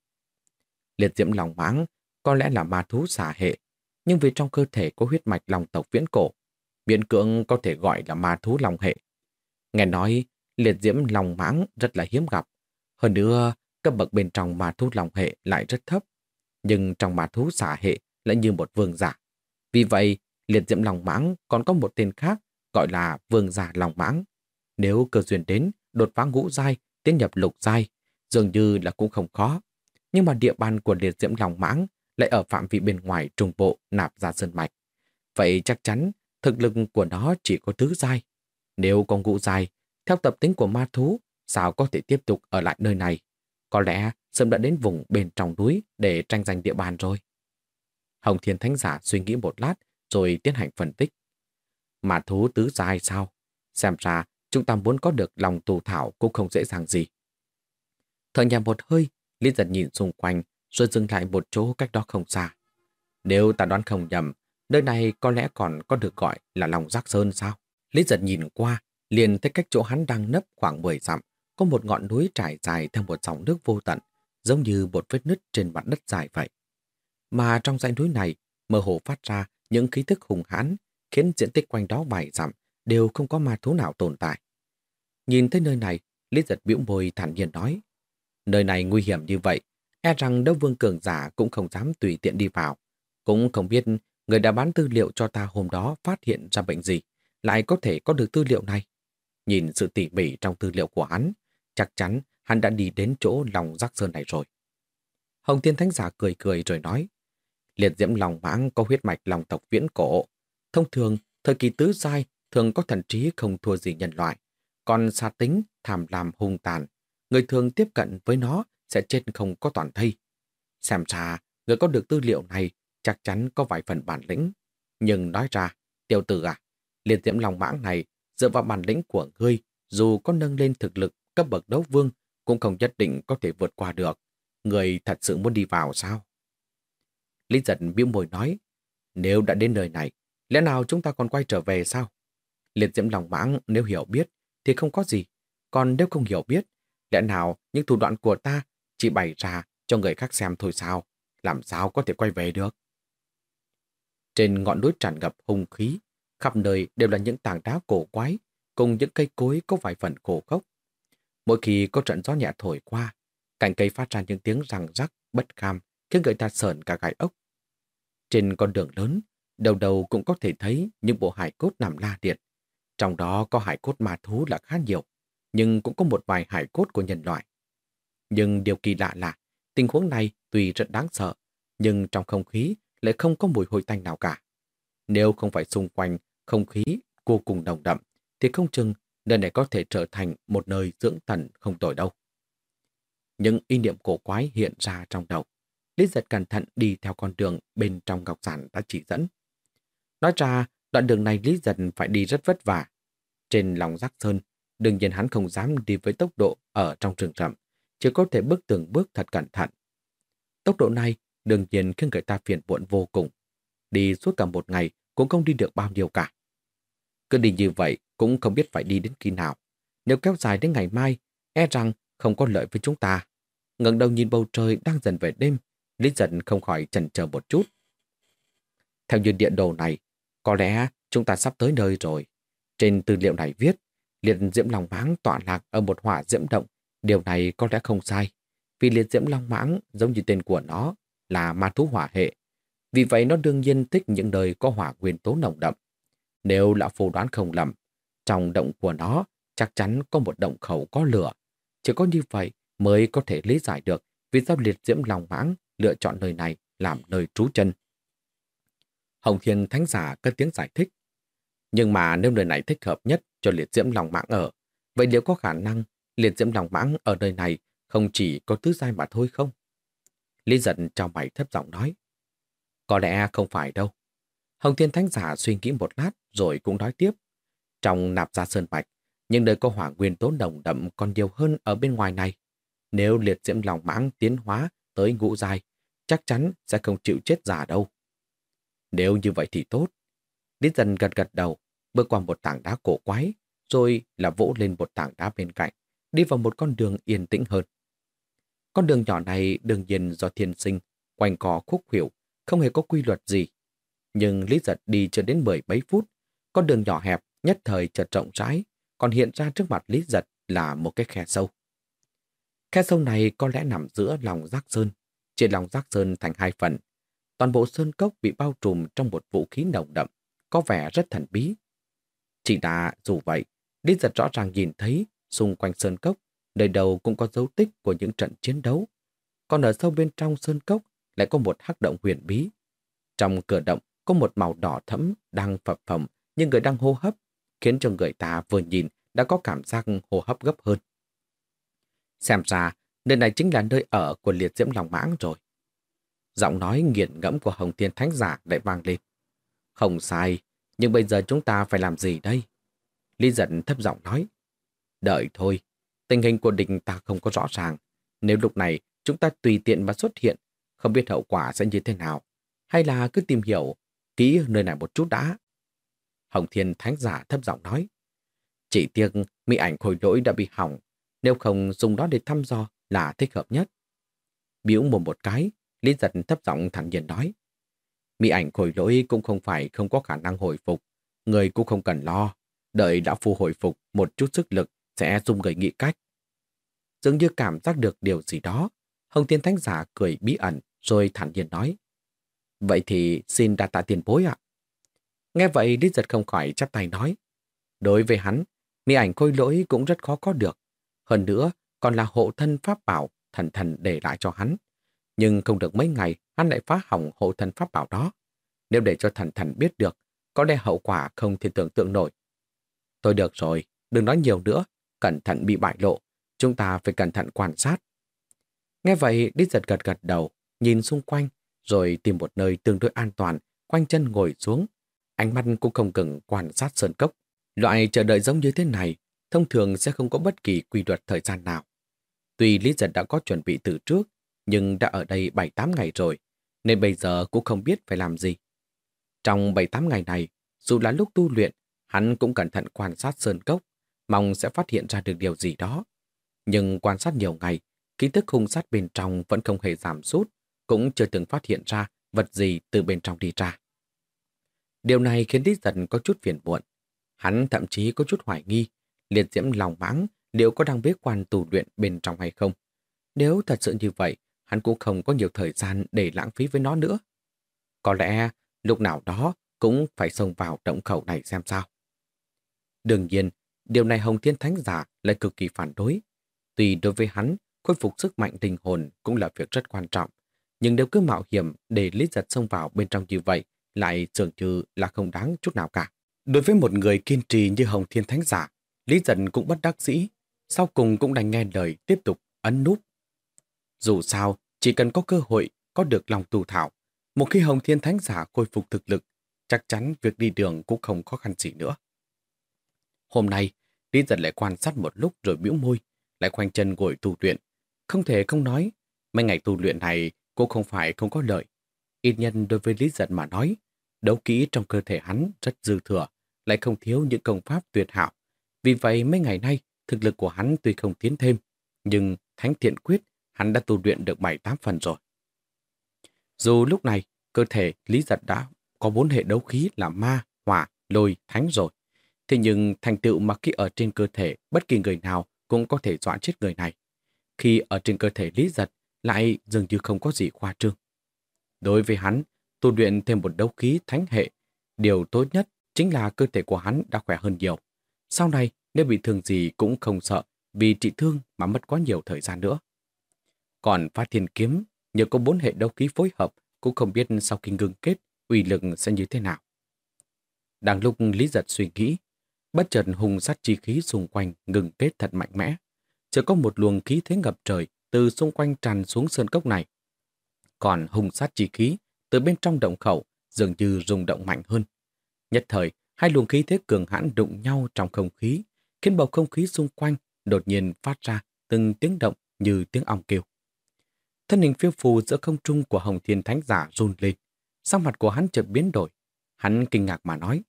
Liệt diễm lòng mãng có lẽ là ma thú xả hệ, nhưng vì trong cơ thể có huyết mạch lòng tộc viễn cổ, miễn cưỡng có thể gọi là ma thú lòng hệ. Nghe nói, liệt diễm lòng mãng rất là hiếm gặp. Hơn nữa, cấp bậc bên trong ma thú lòng hệ lại rất thấp, nhưng trong ma thú xả hệ lại như một vương giả. Vì vậy, liệt diễm lòng mãng còn có một tên khác gọi là vương giả lòng mãng. Nếu cơ duyên đến, đột phá ngũ giai, tiến nhập lục giai, dường như là cũng không khó. Nhưng mà địa bàn của liệt diễm lòng mãng lại ở phạm vi bên ngoài trung bộ nạp ra sơn mạch. Vậy chắc chắn thực lực của nó chỉ có tứ giai. Nếu có ngũ giai, theo tập tính của ma thú, sao có thể tiếp tục ở lại nơi này? Có lẽ sớm đã đến vùng bên trong núi để tranh giành địa bàn rồi. Hồng Thiên Thánh Giả suy nghĩ một lát rồi tiến hành phân tích. Mà thú tứ dài sao? Xem ra chúng ta muốn có được lòng tù thảo cũng không dễ dàng gì. Thở nhà một hơi, Lý giật nhìn xung quanh rồi dừng lại một chỗ cách đó không xa. Nếu ta đoán không nhầm, nơi này có lẽ còn có được gọi là lòng giác sơn sao? Lý giật nhìn qua, liền thấy cách chỗ hắn đang nấp khoảng 10 dặm, có một ngọn núi trải dài theo một dòng nước vô tận, giống như một vết nứt trên mặt đất dài vậy. Mà trong dãy núi này, mơ hồ phát ra những khí thức hùng hãn, khiến diện tích quanh đó vài dặm đều không có ma thú nào tồn tại. Nhìn thấy nơi này, Lý giật biểu môi thản nhiên nói, nơi này nguy hiểm như vậy, e rằng đấu vương cường giả cũng không dám tùy tiện đi vào. Cũng không biết người đã bán tư liệu cho ta hôm đó phát hiện ra bệnh gì, lại có thể có được tư liệu này. Nhìn sự tỉ mỉ trong tư liệu của hắn, chắc chắn hắn đã đi đến chỗ lòng rắc sơn này rồi. Hồng Tiên Thánh Giả cười cười rồi nói, liệt diễm lòng mãng có huyết mạch lòng tộc viễn cổ. Thông thường, thời kỳ tứ giai thường có thần trí không thua gì nhân loại. Còn xa tính, tham lam hung tàn, người thường tiếp cận với nó sẽ chết không có toàn thây. Xem ra, người có được tư liệu này chắc chắn có vài phần bản lĩnh. Nhưng nói ra, tiêu tử à, liệt diễm lòng mãng này dựa vào bản lĩnh của ngươi, dù có nâng lên thực lực cấp bậc đấu vương, cũng không nhất định có thể vượt qua được. Người thật sự muốn đi vào sao? Lý giật biểu môi nói, nếu đã đến nơi này, lẽ nào chúng ta còn quay trở về sao? Liệt diễm lòng mãng nếu hiểu biết thì không có gì, còn nếu không hiểu biết, lẽ nào những thủ đoạn của ta chỉ bày ra cho người khác xem thôi sao? Làm sao có thể quay về được? Trên ngọn núi tràn ngập hung khí, khắp nơi đều là những tảng đá cổ quái, cùng những cây cối có vài phần khổ khốc. Mỗi khi có trận gió nhẹ thổi qua, cành cây phát ra những tiếng răng rắc, bất kham, khiến người ta sờn cả gai ốc. Trên con đường lớn, đầu đầu cũng có thể thấy những bộ hải cốt nằm la liệt. Trong đó có hải cốt ma thú là khá nhiều, nhưng cũng có một vài hải cốt của nhân loại. Nhưng điều kỳ lạ là, tình huống này tuy rất đáng sợ, nhưng trong không khí lại không có mùi hôi tanh nào cả. Nếu không phải xung quanh không khí vô cùng nồng đậm, thì không chừng nơi này có thể trở thành một nơi dưỡng thần không tồi đâu. Những ý niệm cổ quái hiện ra trong đầu. Lý giật cẩn thận đi theo con đường bên trong ngọc giản đã chỉ dẫn. Nói ra, đoạn đường này Lý giật phải đi rất vất vả. Trên lòng rác sơn, đương nhiên hắn không dám đi với tốc độ ở trong trường rậm, chỉ có thể bước từng bước thật cẩn thận. Tốc độ này đương nhiên khiến người ta phiền muộn vô cùng. Đi suốt cả một ngày cũng không đi được bao nhiêu cả. Cứ đi như vậy cũng không biết phải đi đến khi nào. Nếu kéo dài đến ngày mai, e rằng không có lợi với chúng ta. ngẩng đầu nhìn bầu trời đang dần về đêm, Lý Dân không khỏi chần chờ một chút. Theo như địa đồ này, có lẽ chúng ta sắp tới nơi rồi. Trên tư liệu này viết, liệt diễm long mãng tọa lạc ở một hỏa diễm động. Điều này có lẽ không sai, vì liệt diễm long mãng giống như tên của nó là ma thú hỏa hệ. Vì vậy nó đương nhiên thích những nơi có hỏa nguyên tố nồng đậm. Nếu lão phù đoán không lầm, trong động của nó chắc chắn có một động khẩu có lửa. Chỉ có như vậy mới có thể lý giải được vì sao liệt diễm lòng mãng lựa chọn nơi này làm nơi trú chân. Hồng Thiên Thánh Giả cất tiếng giải thích. Nhưng mà nếu nơi này thích hợp nhất cho liệt diễm lòng mãng ở, vậy liệu có khả năng liệt diễm lòng mãng ở nơi này không chỉ có tứ giai mà thôi không? Lý giận cho mày thấp giọng nói. Có lẽ không phải đâu. Hồng Thiên Thánh Giả suy nghĩ một lát rồi cũng nói tiếp. Trong nạp gia sơn bạch, nhưng nơi có hỏa nguyên tố nồng đậm còn nhiều hơn ở bên ngoài này. Nếu liệt diễm lòng mãng tiến hóa tới ngũ dài, chắc chắn sẽ không chịu chết giả đâu. Nếu như vậy thì tốt. Lý dần gật gật đầu, bước qua một tảng đá cổ quái, rồi là vỗ lên một tảng đá bên cạnh, đi vào một con đường yên tĩnh hơn. Con đường nhỏ này đương nhiên do thiên sinh, quanh co khúc hiểu, không hề có quy luật gì. Nhưng Lý giật đi chưa đến mười mấy phút, con đường nhỏ hẹp nhất thời chợt rộng rãi, còn hiện ra trước mặt Lý giật là một cái khe sâu. Khe sâu này có lẽ nằm giữa lòng rác sơn, chia lòng rác sơn thành hai phần. Toàn bộ sơn cốc bị bao trùm trong một vũ khí nồng đậm, có vẻ rất thần bí. Chỉ là dù vậy, Lý giật rõ ràng nhìn thấy xung quanh sơn cốc, nơi đầu cũng có dấu tích của những trận chiến đấu. Còn ở sâu bên trong sơn cốc lại có một hắc động huyền bí. Trong cửa động có một màu đỏ thẫm đang phập phồng nhưng người đang hô hấp, khiến cho người ta vừa nhìn đã có cảm giác hô hấp gấp hơn. Xem ra, nơi này chính là nơi ở của liệt diễm lòng mãng rồi. Giọng nói nghiền ngẫm của Hồng Thiên Thánh Giả lại vang lên. Không sai, nhưng bây giờ chúng ta phải làm gì đây? Lý giận thấp giọng nói. Đợi thôi, tình hình của địch ta không có rõ ràng. Nếu lúc này chúng ta tùy tiện mà xuất hiện, không biết hậu quả sẽ như thế nào. Hay là cứ tìm hiểu kỹ nơi này một chút đã. Hồng Thiên Thánh Giả thấp giọng nói. Chỉ tiếc mỹ ảnh khôi lỗi đã bị hỏng, nếu không dùng đó để thăm dò là thích hợp nhất. Biểu mồm một cái, Lý giật thấp giọng thẳng nhiên nói. Mỹ ảnh khôi lỗi cũng không phải không có khả năng hồi phục, người cũng không cần lo. Đợi đã phù hồi phục một chút sức lực sẽ dùng người nghĩ cách. Dường như cảm giác được điều gì đó, Hồng Thiên Thánh Giả cười bí ẩn rồi thản nhiên nói. Vậy thì xin đa tạ tiền bối ạ. Nghe vậy Lý giật không khỏi chắp tay nói. Đối với hắn, mỹ ảnh khôi lỗi cũng rất khó có được. Hơn nữa, còn là hộ thân pháp bảo thần thần để lại cho hắn. Nhưng không được mấy ngày, hắn lại phá hỏng hộ thân pháp bảo đó. Nếu để cho thần thần biết được, có lẽ hậu quả không thể tưởng tượng nổi. Tôi được rồi, đừng nói nhiều nữa, cẩn thận bị bại lộ. Chúng ta phải cẩn thận quan sát. Nghe vậy, Đít giật gật gật đầu, nhìn xung quanh, rồi tìm một nơi tương đối an toàn, quanh chân ngồi xuống. Ánh mắt cũng không cần quan sát sơn cốc. Loại chờ đợi giống như thế này, thông thường sẽ không có bất kỳ quy luật thời gian nào. Tuy Lý Giật đã có chuẩn bị từ trước, nhưng đã ở đây 7-8 ngày rồi, nên bây giờ cũng không biết phải làm gì. Trong 7-8 ngày này, dù là lúc tu luyện, hắn cũng cẩn thận quan sát sơn cốc, mong sẽ phát hiện ra được điều gì đó. Nhưng quan sát nhiều ngày, ký tức hung sát bên trong vẫn không hề giảm sút, cũng chưa từng phát hiện ra vật gì từ bên trong đi ra. Điều này khiến Lý Giật có chút phiền muộn. Hắn thậm chí có chút hoài nghi, liệt diễm lòng mãng liệu có đang bế quan tù luyện bên trong hay không. Nếu thật sự như vậy, hắn cũng không có nhiều thời gian để lãng phí với nó nữa. Có lẽ lúc nào đó cũng phải xông vào động khẩu này xem sao. Đương nhiên, điều này Hồng Thiên Thánh Giả lại cực kỳ phản đối. Tuy đối với hắn, khôi phục sức mạnh tinh hồn cũng là việc rất quan trọng. Nhưng nếu cứ mạo hiểm để lý giật xông vào bên trong như vậy, lại dường như là không đáng chút nào cả. Đối với một người kiên trì như Hồng Thiên Thánh Giả, Lý giật cũng bất đắc dĩ, sau cùng cũng đành nghe lời tiếp tục ấn núp. Dù sao, chỉ cần có cơ hội có được lòng tù thảo, một khi Hồng Thiên Thánh Giả khôi phục thực lực, chắc chắn việc đi đường cũng không khó khăn gì nữa. Hôm nay, Lý giật lại quan sát một lúc rồi biểu môi, lại khoanh chân ngồi tu luyện, Không thể không nói, mấy ngày tu luyện này cũng không phải không có lợi. Ít nhân đối với Lý Giật mà nói, đấu kỹ trong cơ thể hắn rất dư thừa, lại không thiếu những công pháp tuyệt hảo. Vì vậy mấy ngày nay, thực lực của hắn tuy không tiến thêm, nhưng thánh thiện quyết hắn đã tu luyện được 7-8 phần rồi. Dù lúc này, cơ thể Lý Giật đã có bốn hệ đấu khí là ma, hỏa, lôi, thánh rồi. Thế nhưng thành tựu mà khi ở trên cơ thể bất kỳ người nào cũng có thể dọa chết người này. Khi ở trên cơ thể Lý Giật lại dường như không có gì khoa trương. Đối với hắn, tu luyện thêm một đấu khí thánh hệ, điều tốt nhất chính là cơ thể của hắn đã khỏe hơn nhiều. Sau này, nếu bị thương gì cũng không sợ vì trị thương mà mất quá nhiều thời gian nữa. Còn phát thiên kiếm, nhờ có bốn hệ đấu khí phối hợp, cũng không biết sau khi ngừng kết, uy lực sẽ như thế nào. Đang lúc Lý Giật suy nghĩ, bất chợt hùng sát chi khí xung quanh ngừng kết thật mạnh mẽ. Chỉ có một luồng khí thế ngập trời từ xung quanh tràn xuống sơn cốc này. Còn hùng sát chi khí từ bên trong động khẩu dường như rung động mạnh hơn. Nhất thời, hai luồng khí thế cường hãn đụng nhau trong không khí, khiến bầu không khí xung quanh đột nhiên phát ra từng tiếng động như tiếng ong kêu. Thân hình phiêu phù giữa không trung của Hồng Thiên Thánh Giả run lên. Sắc mặt của hắn chợt biến đổi. Hắn kinh ngạc mà nói.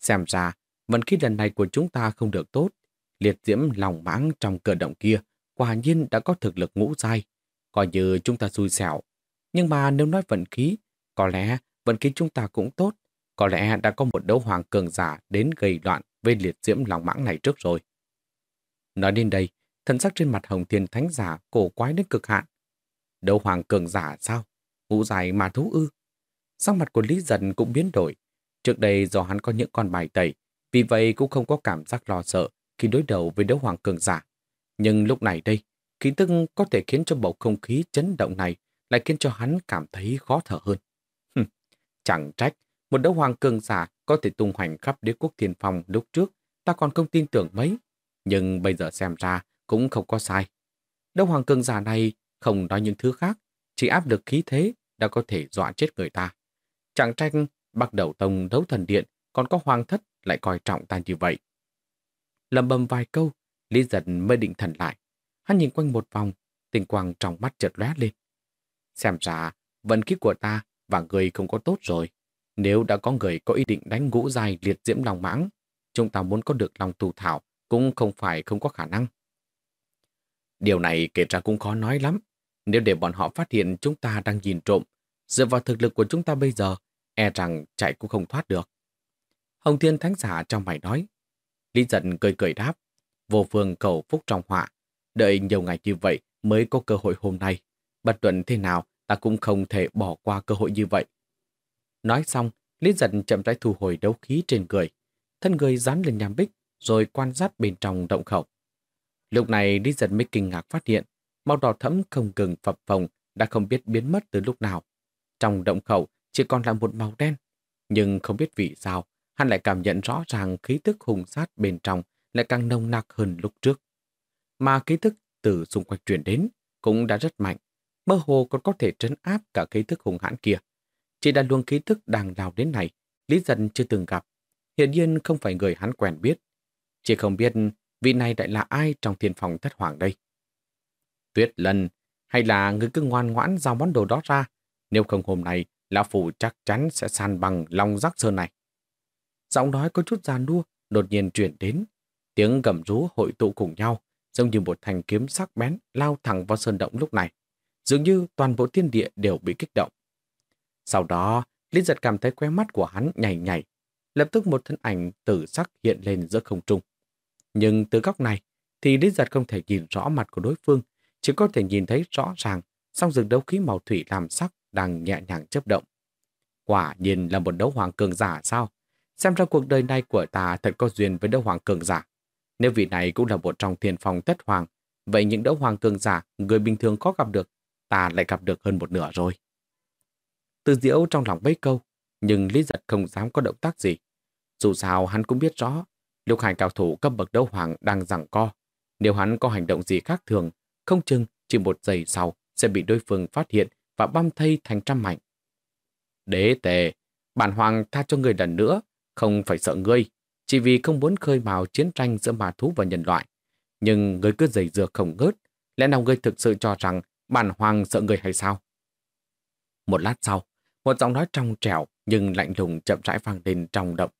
Xem ra, vận khí lần này của chúng ta không được tốt. Liệt diễm lòng mãng trong cờ động kia quả nhiên đã có thực lực ngũ dai. Coi như chúng ta xui xẻo. Nhưng mà nếu nói vận khí, có lẽ vận khí chúng ta cũng tốt. Có lẽ đã có một đấu hoàng cường giả đến gây loạn với liệt diễm lòng mãng này trước rồi. Nói đến đây, thần sắc trên mặt Hồng Thiên Thánh Giả cổ quái đến cực hạn. Đấu hoàng cường giả sao? Ngũ dài mà thú ư? Sắc mặt của Lý Dần cũng biến đổi. Trước đây do hắn có những con bài tẩy, vì vậy cũng không có cảm giác lo sợ khi đối đầu với đấu hoàng cường giả. Nhưng lúc này đây, khí tức có thể khiến cho bầu không khí chấn động này lại khiến cho hắn cảm thấy khó thở hơn. Chẳng trách, một đấu hoàng cường giả có thể tung hoành khắp đế quốc thiên phong lúc trước, ta còn không tin tưởng mấy. Nhưng bây giờ xem ra cũng không có sai. Đấu hoàng cường giả này không nói những thứ khác, chỉ áp được khí thế đã có thể dọa chết người ta. Chẳng trách bắt đầu tông đấu thần điện, còn có hoàng thất lại coi trọng ta như vậy. Lầm bầm vài câu, Lý giật mới định thần lại. Hắn nhìn quanh một vòng, tình quang trong mắt chợt lóe lên. Xem ra, vận khí của ta và người không có tốt rồi. Nếu đã có người có ý định đánh ngũ dài liệt diễm lòng mãng, chúng ta muốn có được lòng tù thảo cũng không phải không có khả năng. Điều này kể ra cũng khó nói lắm. Nếu để bọn họ phát hiện chúng ta đang nhìn trộm, dựa vào thực lực của chúng ta bây giờ, e rằng chạy cũng không thoát được. Hồng Thiên Thánh Giả trong mày nói. Lý giận cười cười đáp. Vô phương cầu phúc trong họa. Đợi nhiều ngày như vậy mới có cơ hội hôm nay. Bất luận thế nào, ta cũng không thể bỏ qua cơ hội như vậy. Nói xong, Lý giận chậm rãi thu hồi đấu khí trên người. Thân người dán lên nham bích, rồi quan sát bên trong động khẩu. Lúc này Lý giận mới kinh ngạc phát hiện, màu đỏ thẫm không ngừng phập phồng đã không biết biến mất từ lúc nào. Trong động khẩu chỉ còn là một màu đen, nhưng không biết vì sao, hắn lại cảm nhận rõ ràng khí tức hùng sát bên trong lại càng nồng nặc hơn lúc trước. Mà khí tức từ xung quanh truyền đến cũng đã rất mạnh, mơ hồ còn có thể trấn áp cả khí thức hùng hãn kia. Chỉ là luồng khí thức đang lao đến này, Lý Dân chưa từng gặp. Hiện nhiên không phải người hắn quen biết. Chỉ không biết vị này lại là ai trong thiên phòng thất hoàng đây? Tuyết lần, hay là người cứ ngoan ngoãn giao món đồ đó ra, nếu không hôm nay, Lão Phủ chắc chắn sẽ san bằng lòng rắc sơn này. Giọng nói có chút giàn đua, đột nhiên chuyển đến. Tiếng gầm rú hội tụ cùng nhau, giống như một thanh kiếm sắc bén lao thẳng vào sơn động lúc này. Dường như toàn bộ thiên địa đều bị kích động. Sau đó, Lý giật cảm thấy khóe mắt của hắn nhảy nhảy. Lập tức một thân ảnh tử sắc hiện lên giữa không trung. Nhưng từ góc này thì Lý Giật không thể nhìn rõ mặt của đối phương, chỉ có thể nhìn thấy rõ ràng song rừng đấu khí màu thủy làm sắc đang nhẹ nhàng chấp động. Quả nhiên là một đấu hoàng cường giả sao? Xem ra cuộc đời này của ta thật có duyên với đấu hoàng cường giả. Nếu vị này cũng là một trong thiên phong thất hoàng, vậy những đấu hoàng cường giả người bình thường có gặp được, ta lại gặp được hơn một nửa rồi. Từ diễu trong lòng bấy câu, nhưng Lý Giật không dám có động tác gì. Dù sao hắn cũng biết rõ lục hải cao thủ cấp bậc đấu hoàng đang giằng co, nếu hắn có hành động gì khác thường, không chừng chỉ một giây sau sẽ bị đối phương phát hiện và băm thây thành trăm mảnh. Đế tề, bản hoàng tha cho người lần nữa, không phải sợ ngươi, chỉ vì không muốn khơi mào chiến tranh giữa ma thú và nhân loại. Nhưng người cứ giày dừa không ngớt, Lẽ nào ngươi thực sự cho rằng bản hoàng sợ người hay sao? Một lát sau, một giọng nói trong trẻo nhưng lạnh lùng chậm rãi vang lên trong động.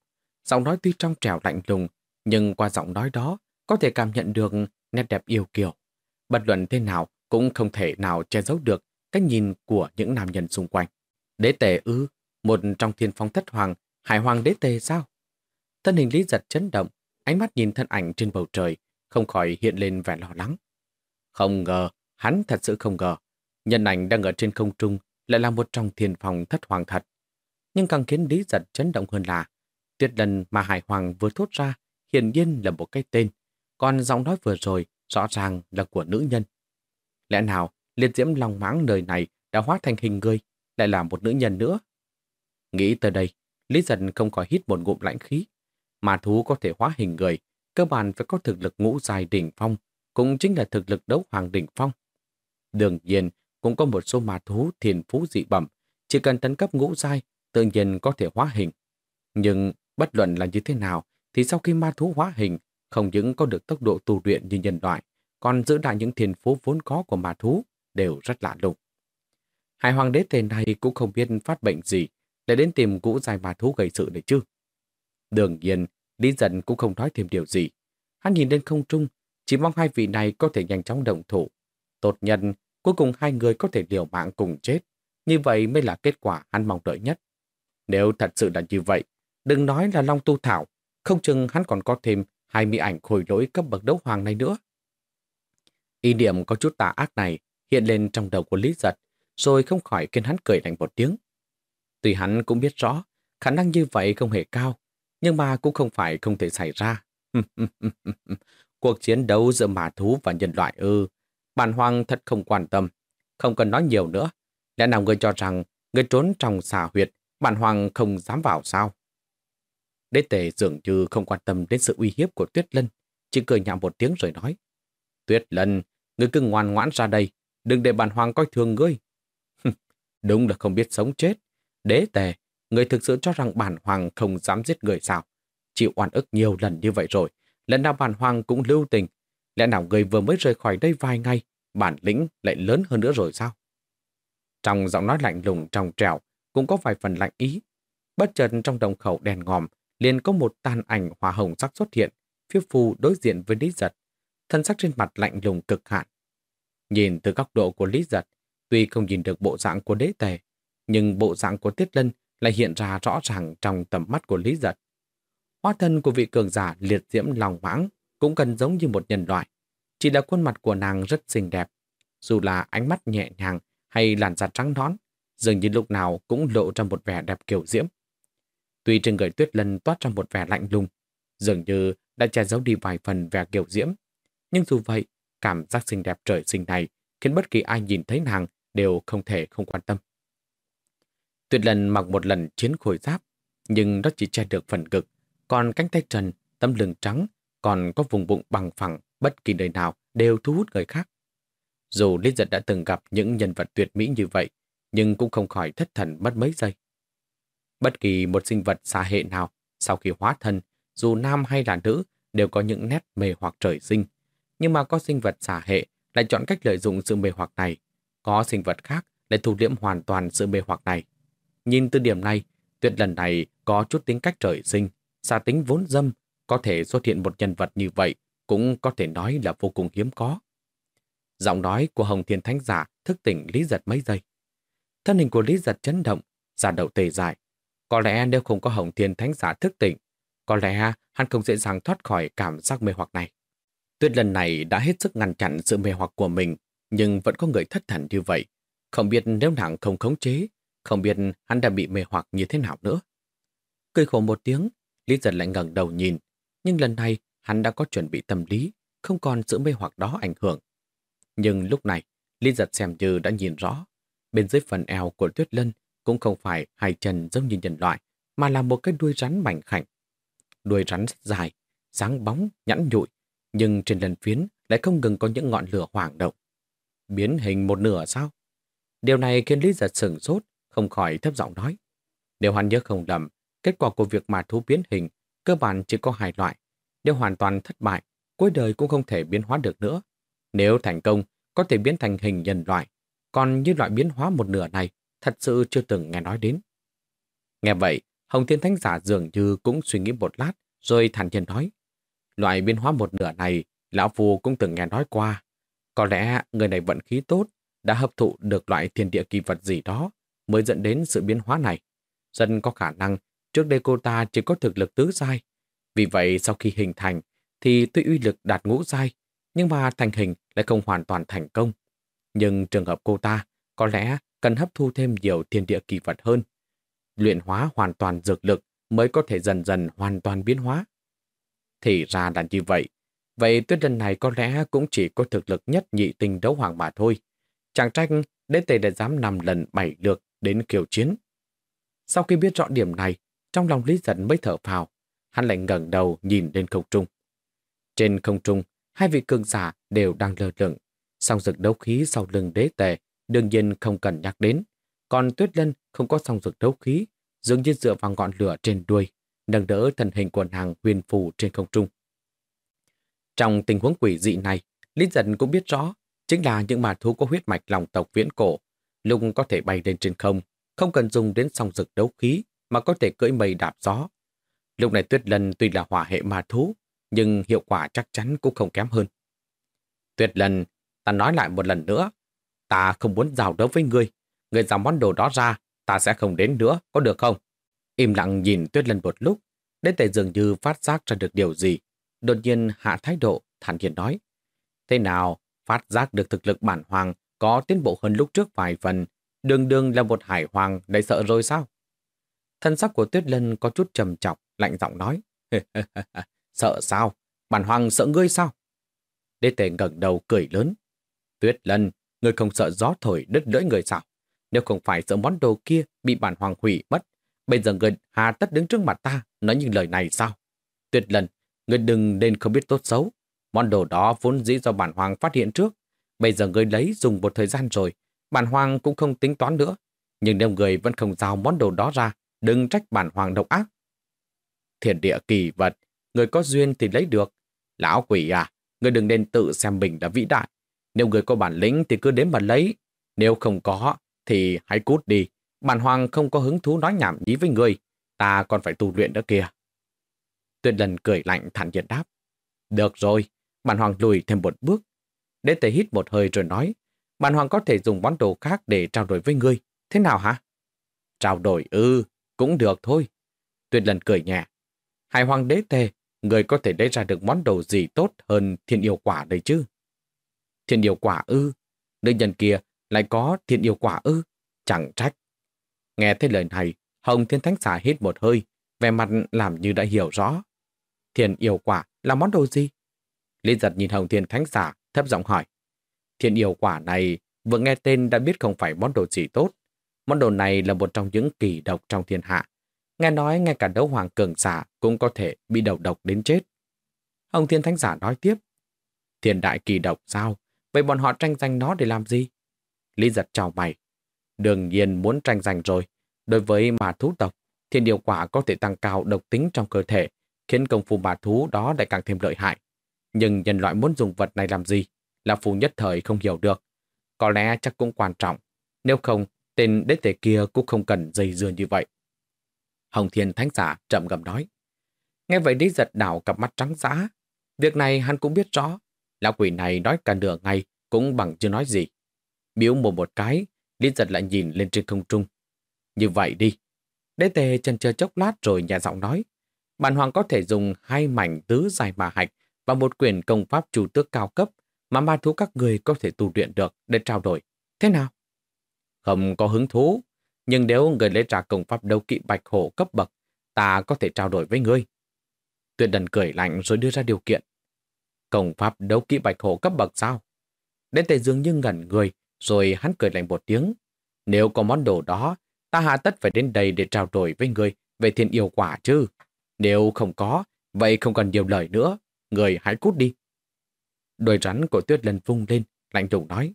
Giọng nói tuy trong trẻo lạnh lùng, nhưng qua giọng nói đó có thể cảm nhận được nét đẹp yêu kiều. Bất luận thế nào cũng không thể nào che giấu được cách nhìn của những nam nhân xung quanh. Đế tể ư, một trong thiên phong thất hoàng, hải hoàng đế tề sao? Thân hình Lý giật chấn động, ánh mắt nhìn thân ảnh trên bầu trời, không khỏi hiện lên vẻ lo lắng. Không ngờ, hắn thật sự không ngờ, nhân ảnh đang ở trên không trung lại là một trong thiên phòng thất hoàng thật. Nhưng càng khiến Lý giật chấn động hơn là, tuyệt lần mà hải hoàng vừa thốt ra hiển nhiên là một cái tên, còn giọng nói vừa rồi rõ ràng là của nữ nhân. Lẽ nào liệt diễm lòng mãng đời này đã hóa thành hình người, lại là một nữ nhân nữa? Nghĩ tới đây, Lý Dân không khỏi hít một ngụm lãnh khí. Mà thú có thể hóa hình người, cơ bản phải có thực lực ngũ dài đỉnh phong, cũng chính là thực lực đấu hoàng đỉnh phong. Đương nhiên, cũng có một số ma thú thiền phú dị bẩm, chỉ cần tấn cấp ngũ giai, tự nhiên có thể hóa hình. Nhưng bất luận là như thế nào, thì sau khi ma thú hóa hình, không những có được tốc độ tu luyện như nhân loại, còn giữ lại những thiền phú vốn có của ma thú đều rất lạ lùng. Hai hoàng đế tên này cũng không biết phát bệnh gì để đến tìm cũ dài bà thú gây sự này chứ. Đương nhiên, Lý Dân cũng không nói thêm điều gì. Hắn nhìn lên không trung, chỉ mong hai vị này có thể nhanh chóng động thủ. Tốt nhân, cuối cùng hai người có thể liều mạng cùng chết. Như vậy mới là kết quả hắn mong đợi nhất. Nếu thật sự là như vậy, đừng nói là Long Tu Thảo, không chừng hắn còn có thêm hai mỹ ảnh khôi lỗi cấp bậc đấu hoàng này nữa. Ý niệm có chút tà ác này hiện lên trong đầu của Lý Giật, rồi không khỏi khiến hắn cười lạnh một tiếng. Tuy hắn cũng biết rõ, khả năng như vậy không hề cao, nhưng mà cũng không phải không thể xảy ra. Cuộc chiến đấu giữa mã thú và nhân loại ư. Bản hoàng thật không quan tâm. Không cần nói nhiều nữa. Lẽ nào người cho rằng người trốn trong xà huyệt, bản hoàng không dám vào sao? Đế tề dường như không quan tâm đến sự uy hiếp của Tuyết Lân, chỉ cười nhạo một tiếng rồi nói. Tuyết Lân, ngươi cứ ngoan ngoãn ra đây, đừng để bản hoàng coi thường ngươi. Đúng là không biết sống chết. Đế tề, người thực sự cho rằng bản hoàng không dám giết người sao? Chịu oan ức nhiều lần như vậy rồi, lần nào bản hoàng cũng lưu tình. Lẽ nào người vừa mới rời khỏi đây vài ngày, bản lĩnh lại lớn hơn nữa rồi sao? Trong giọng nói lạnh lùng trong trèo cũng có vài phần lạnh ý. Bất chợt trong đồng khẩu đèn ngòm liền có một tàn ảnh hòa hồng sắc xuất hiện, phiêu phù đối diện với Lý Giật. Thân sắc trên mặt lạnh lùng cực hạn. Nhìn từ góc độ của Lý Giật, tuy không nhìn được bộ dạng của đế tề, nhưng bộ dạng của Tiết Lân lại hiện ra rõ ràng trong tầm mắt của Lý Giật. Hóa thân của vị cường giả liệt diễm lòng mãng cũng cần giống như một nhân loại. Chỉ là khuôn mặt của nàng rất xinh đẹp. Dù là ánh mắt nhẹ nhàng hay làn da trắng nõn, dường như lúc nào cũng lộ ra một vẻ đẹp kiểu diễm. Tuy trên người tuyết lân toát ra một vẻ lạnh lùng, dường như đã che giấu đi vài phần vẻ kiểu diễm. Nhưng dù vậy, cảm giác xinh đẹp trời sinh này khiến bất kỳ ai nhìn thấy nàng đều không thể không quan tâm. Tuyệt lần mặc một lần chiến khôi giáp, nhưng nó chỉ che được phần ngực, còn cánh tay trần, tấm lưng trắng, còn có vùng bụng bằng phẳng, bất kỳ nơi nào đều thu hút người khác. Dù Lý Giật đã từng gặp những nhân vật tuyệt mỹ như vậy, nhưng cũng không khỏi thất thần mất mấy giây. Bất kỳ một sinh vật xa hệ nào, sau khi hóa thân, dù nam hay là nữ, đều có những nét mê hoặc trời sinh. Nhưng mà có sinh vật xả hệ lại chọn cách lợi dụng sự mê hoặc này. Có sinh vật khác lại thu liễm hoàn toàn sự mê hoặc này. Nhìn từ điểm này, tuyệt lần này có chút tính cách trời sinh, xa tính vốn dâm, có thể xuất hiện một nhân vật như vậy cũng có thể nói là vô cùng hiếm có. Giọng nói của Hồng Thiên Thánh Giả thức tỉnh Lý Giật mấy giây. Thân hình của Lý Giật chấn động, giả đầu tề dài, có lẽ nếu không có Hồng Thiên Thánh Giả thức tỉnh, có lẽ hắn không dễ dàng thoát khỏi cảm giác mê hoặc này. Tuyết lần này đã hết sức ngăn chặn sự mê hoặc của mình, nhưng vẫn có người thất thần như vậy. Không biết nếu nàng không khống chế, không biết hắn đã bị mê hoặc như thế nào nữa. Cười khổ một tiếng, Lý giật lại ngẩng đầu nhìn, nhưng lần này hắn đã có chuẩn bị tâm lý, không còn sự mê hoặc đó ảnh hưởng. Nhưng lúc này, Lý giật xem như đã nhìn rõ, bên dưới phần eo của Tuyết Lân cũng không phải hai chân giống như nhân loại, mà là một cái đuôi rắn mảnh khảnh. Đuôi rắn rất dài, sáng bóng, nhẵn nhụi, nhưng trên lần phiến lại không ngừng có những ngọn lửa hoảng động. Biến hình một nửa sao? Điều này khiến Lý giật sửng sốt, không khỏi thấp giọng nói. Nếu hắn nhớ không lầm, kết quả của việc mà thú biến hình cơ bản chỉ có hai loại. Nếu hoàn toàn thất bại, cuối đời cũng không thể biến hóa được nữa. Nếu thành công, có thể biến thành hình nhân loại, còn như loại biến hóa một nửa này thật sự chưa từng nghe nói đến. Nghe vậy, Hồng Thiên Thánh Giả dường như cũng suy nghĩ một lát, rồi thản nhiên nói. Loại biến hóa một nửa này, Lão Phu cũng từng nghe nói qua. Có lẽ người này vận khí tốt, đã hấp thụ được loại thiên địa kỳ vật gì đó, mới dẫn đến sự biến hóa này. Dân có khả năng, trước đây cô ta chỉ có thực lực tứ giai. Vì vậy, sau khi hình thành, thì tuy uy lực đạt ngũ giai, nhưng mà thành hình lại không hoàn toàn thành công. Nhưng trường hợp cô ta có lẽ cần hấp thu thêm nhiều thiên địa kỳ vật hơn. Luyện hóa hoàn toàn dược lực mới có thể dần dần hoàn toàn biến hóa. Thì ra là như vậy. Vậy tuyết lần này có lẽ cũng chỉ có thực lực nhất nhị tình đấu hoàng mà thôi. Chẳng trách đế tề đã dám nằm lần bảy lượt đến kiều chiến. Sau khi biết rõ điểm này, trong lòng Lý Giật mới thở phào, hắn lại ngẩng đầu nhìn lên không trung. Trên không trung, hai vị cường giả đều đang lơ lửng, song dực đấu khí sau lưng đế tề đương nhiên không cần nhắc đến. Còn Tuyết Lân không có song dực đấu khí, dường như dựa vào ngọn lửa trên đuôi, nâng đỡ thân hình quần hàng huyền phù trên không trung. Trong tình huống quỷ dị này, Lý Dân cũng biết rõ, chính là những mà thú có huyết mạch lòng tộc viễn cổ, lúc có thể bay lên trên không, không cần dùng đến song dực đấu khí, mà có thể cưỡi mây đạp gió. Lúc này Tuyết Lân tuy là hỏa hệ ma thú, nhưng hiệu quả chắc chắn cũng không kém hơn. Tuyệt lần, ta nói lại một lần nữa, ta không muốn giao đấu với ngươi. Ngươi giao món đồ đó ra, ta sẽ không đến nữa, có được không? Im lặng nhìn Tuyết Lân một lúc, đến tề dường như phát giác ra được điều gì. Đột nhiên hạ thái độ, thản nhiên nói. Thế nào, phát giác được thực lực bản hoàng có tiến bộ hơn lúc trước vài phần, đường đường là một hải hoàng đầy sợ rồi sao? Thân sắc của Tuyết Lân có chút trầm trọng, lạnh giọng nói. sợ sao? Bản hoàng sợ ngươi sao? Đế tề ngẩng đầu cười lớn. Tuyết Lân, ngươi không sợ gió thổi đứt lưỡi người sao? Nếu không phải sợ món đồ kia bị bản hoàng hủy mất, bây giờ ngươi hà tất đứng trước mặt ta nói những lời này sao? Tuyết Lân, ngươi đừng nên không biết tốt xấu. Món đồ đó vốn dĩ do bản hoàng phát hiện trước. Bây giờ người lấy dùng một thời gian rồi, bản hoàng cũng không tính toán nữa. Nhưng nếu người vẫn không giao món đồ đó ra, đừng trách bản hoàng độc ác. Thiền địa kỳ vật, người có duyên thì lấy được. Lão quỷ à, người đừng nên tự xem mình là vĩ đại. Nếu người có bản lĩnh thì cứ đến mà lấy. Nếu không có, thì hãy cút đi. Bản hoàng không có hứng thú nói nhảm nhí với người. Ta còn phải tu luyện nữa kìa. Tuyệt lần cười lạnh thản nhiên đáp. Được rồi, bản hoàng lùi thêm một bước. Đế tề hít một hơi rồi nói. Bản hoàng có thể dùng món đồ khác để trao đổi với ngươi. Thế nào hả? Trao đổi ư, cũng được thôi. Tuyệt lần cười nhẹ. Hải hoàng đế tề, người có thể lấy ra được món đồ gì tốt hơn thiên yêu quả đây chứ? Thiên yêu quả ư? Nữ nhân kia lại có thiên yêu quả ư? Chẳng trách. Nghe thấy lời này, Hồng Thiên Thánh Xà hít một hơi, vẻ mặt làm như đã hiểu rõ. Thiên yêu quả là món đồ gì? Lý giật nhìn Hồng Thiên Thánh Xà, thấp giọng hỏi. Thiên yêu quả này vừa nghe tên đã biết không phải món đồ gì tốt. Món đồ này là một trong những kỳ độc trong thiên hạ. Nghe nói ngay cả đấu hoàng cường giả cũng có thể bị đầu độc đến chết. Hồng Thiên Thánh Giả nói tiếp. Thiên đại kỳ độc sao? Vậy bọn họ tranh giành nó để làm gì? Lý giật chào mày. Đương nhiên muốn tranh giành rồi. Đối với mà thú tộc, thiên điều quả có thể tăng cao độc tính trong cơ thể, khiến công phu mà thú đó lại càng thêm lợi hại. Nhưng nhân loại muốn dùng vật này làm gì? Là phù nhất thời không hiểu được. Có lẽ chắc cũng quan trọng. Nếu không, tên đế tể kia cũng không cần dây dưa như vậy. Hồng Thiên Thánh Giả chậm gầm nói. Nghe vậy Lý giật đảo cặp mắt trắng giã. Việc này hắn cũng biết rõ. Lão quỷ này nói cả nửa ngày cũng bằng chưa nói gì. Biếu một một cái, Lý giật lại nhìn lên trên không trung. Như vậy đi. Đế tề chân chờ chốc lát rồi nhà giọng nói. Bản hoàng có thể dùng hai mảnh tứ dài mà hạch và một quyển công pháp chủ tước cao cấp mà ma thú các người có thể tu luyện được để trao đổi. Thế nào? Không có hứng thú, nhưng nếu người lấy ra công pháp đấu kỵ bạch hổ cấp bậc, ta có thể trao đổi với ngươi. Tuyệt đần cười lạnh rồi đưa ra điều kiện. Công pháp đấu kỵ bạch hổ cấp bậc sao? Đến tề dương như ngẩn người, rồi hắn cười lạnh một tiếng. Nếu có món đồ đó, ta hạ tất phải đến đây để trao đổi với ngươi về thiên yêu quả chứ. Nếu không có, vậy không cần nhiều lời nữa. Người hãy cút đi. Đôi rắn của tuyết lần vung lên, lạnh lùng nói.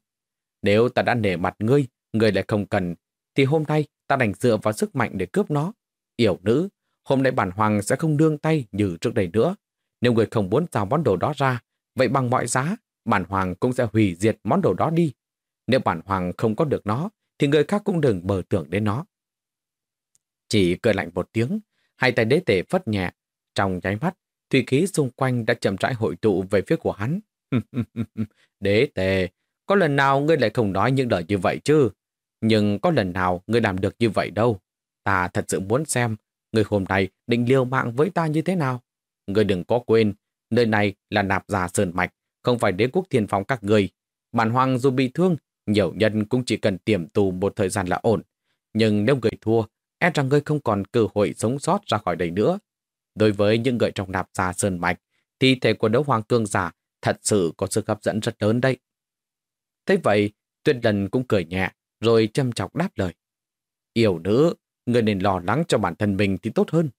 Nếu ta đã nể mặt ngươi, ngươi lại không cần thì hôm nay ta đành dựa vào sức mạnh để cướp nó. Yểu nữ, hôm nay bản hoàng sẽ không đương tay như trước đây nữa. Nếu người không muốn giao món đồ đó ra, vậy bằng mọi giá, bản hoàng cũng sẽ hủy diệt món đồ đó đi. Nếu bản hoàng không có được nó, thì người khác cũng đừng bờ tưởng đến nó. Chỉ cười lạnh một tiếng, hai tay đế tể phất nhẹ. Trong nháy mắt, thủy khí xung quanh đã chậm rãi hội tụ về phía của hắn. đế tề, có lần nào ngươi lại không nói những lời như vậy chứ? Nhưng có lần nào ngươi làm được như vậy đâu. Ta thật sự muốn xem ngươi hôm nay định liều mạng với ta như thế nào. Ngươi đừng có quên, nơi này là nạp giả sơn mạch, không phải đế quốc thiên phong các ngươi. Bản hoàng dù bị thương, nhiều nhân cũng chỉ cần tiềm tù một thời gian là ổn. Nhưng nếu người thua, e rằng ngươi không còn cơ hội sống sót ra khỏi đây nữa. Đối với những người trong nạp gia sơn mạch, thi thể của đấu hoàng cương giả thật sự có sức hấp dẫn rất lớn đấy. Thế vậy, tuyết lần cũng cười nhẹ, rồi châm chọc đáp lời. Yêu nữ, người nên lo lắng cho bản thân mình thì tốt hơn.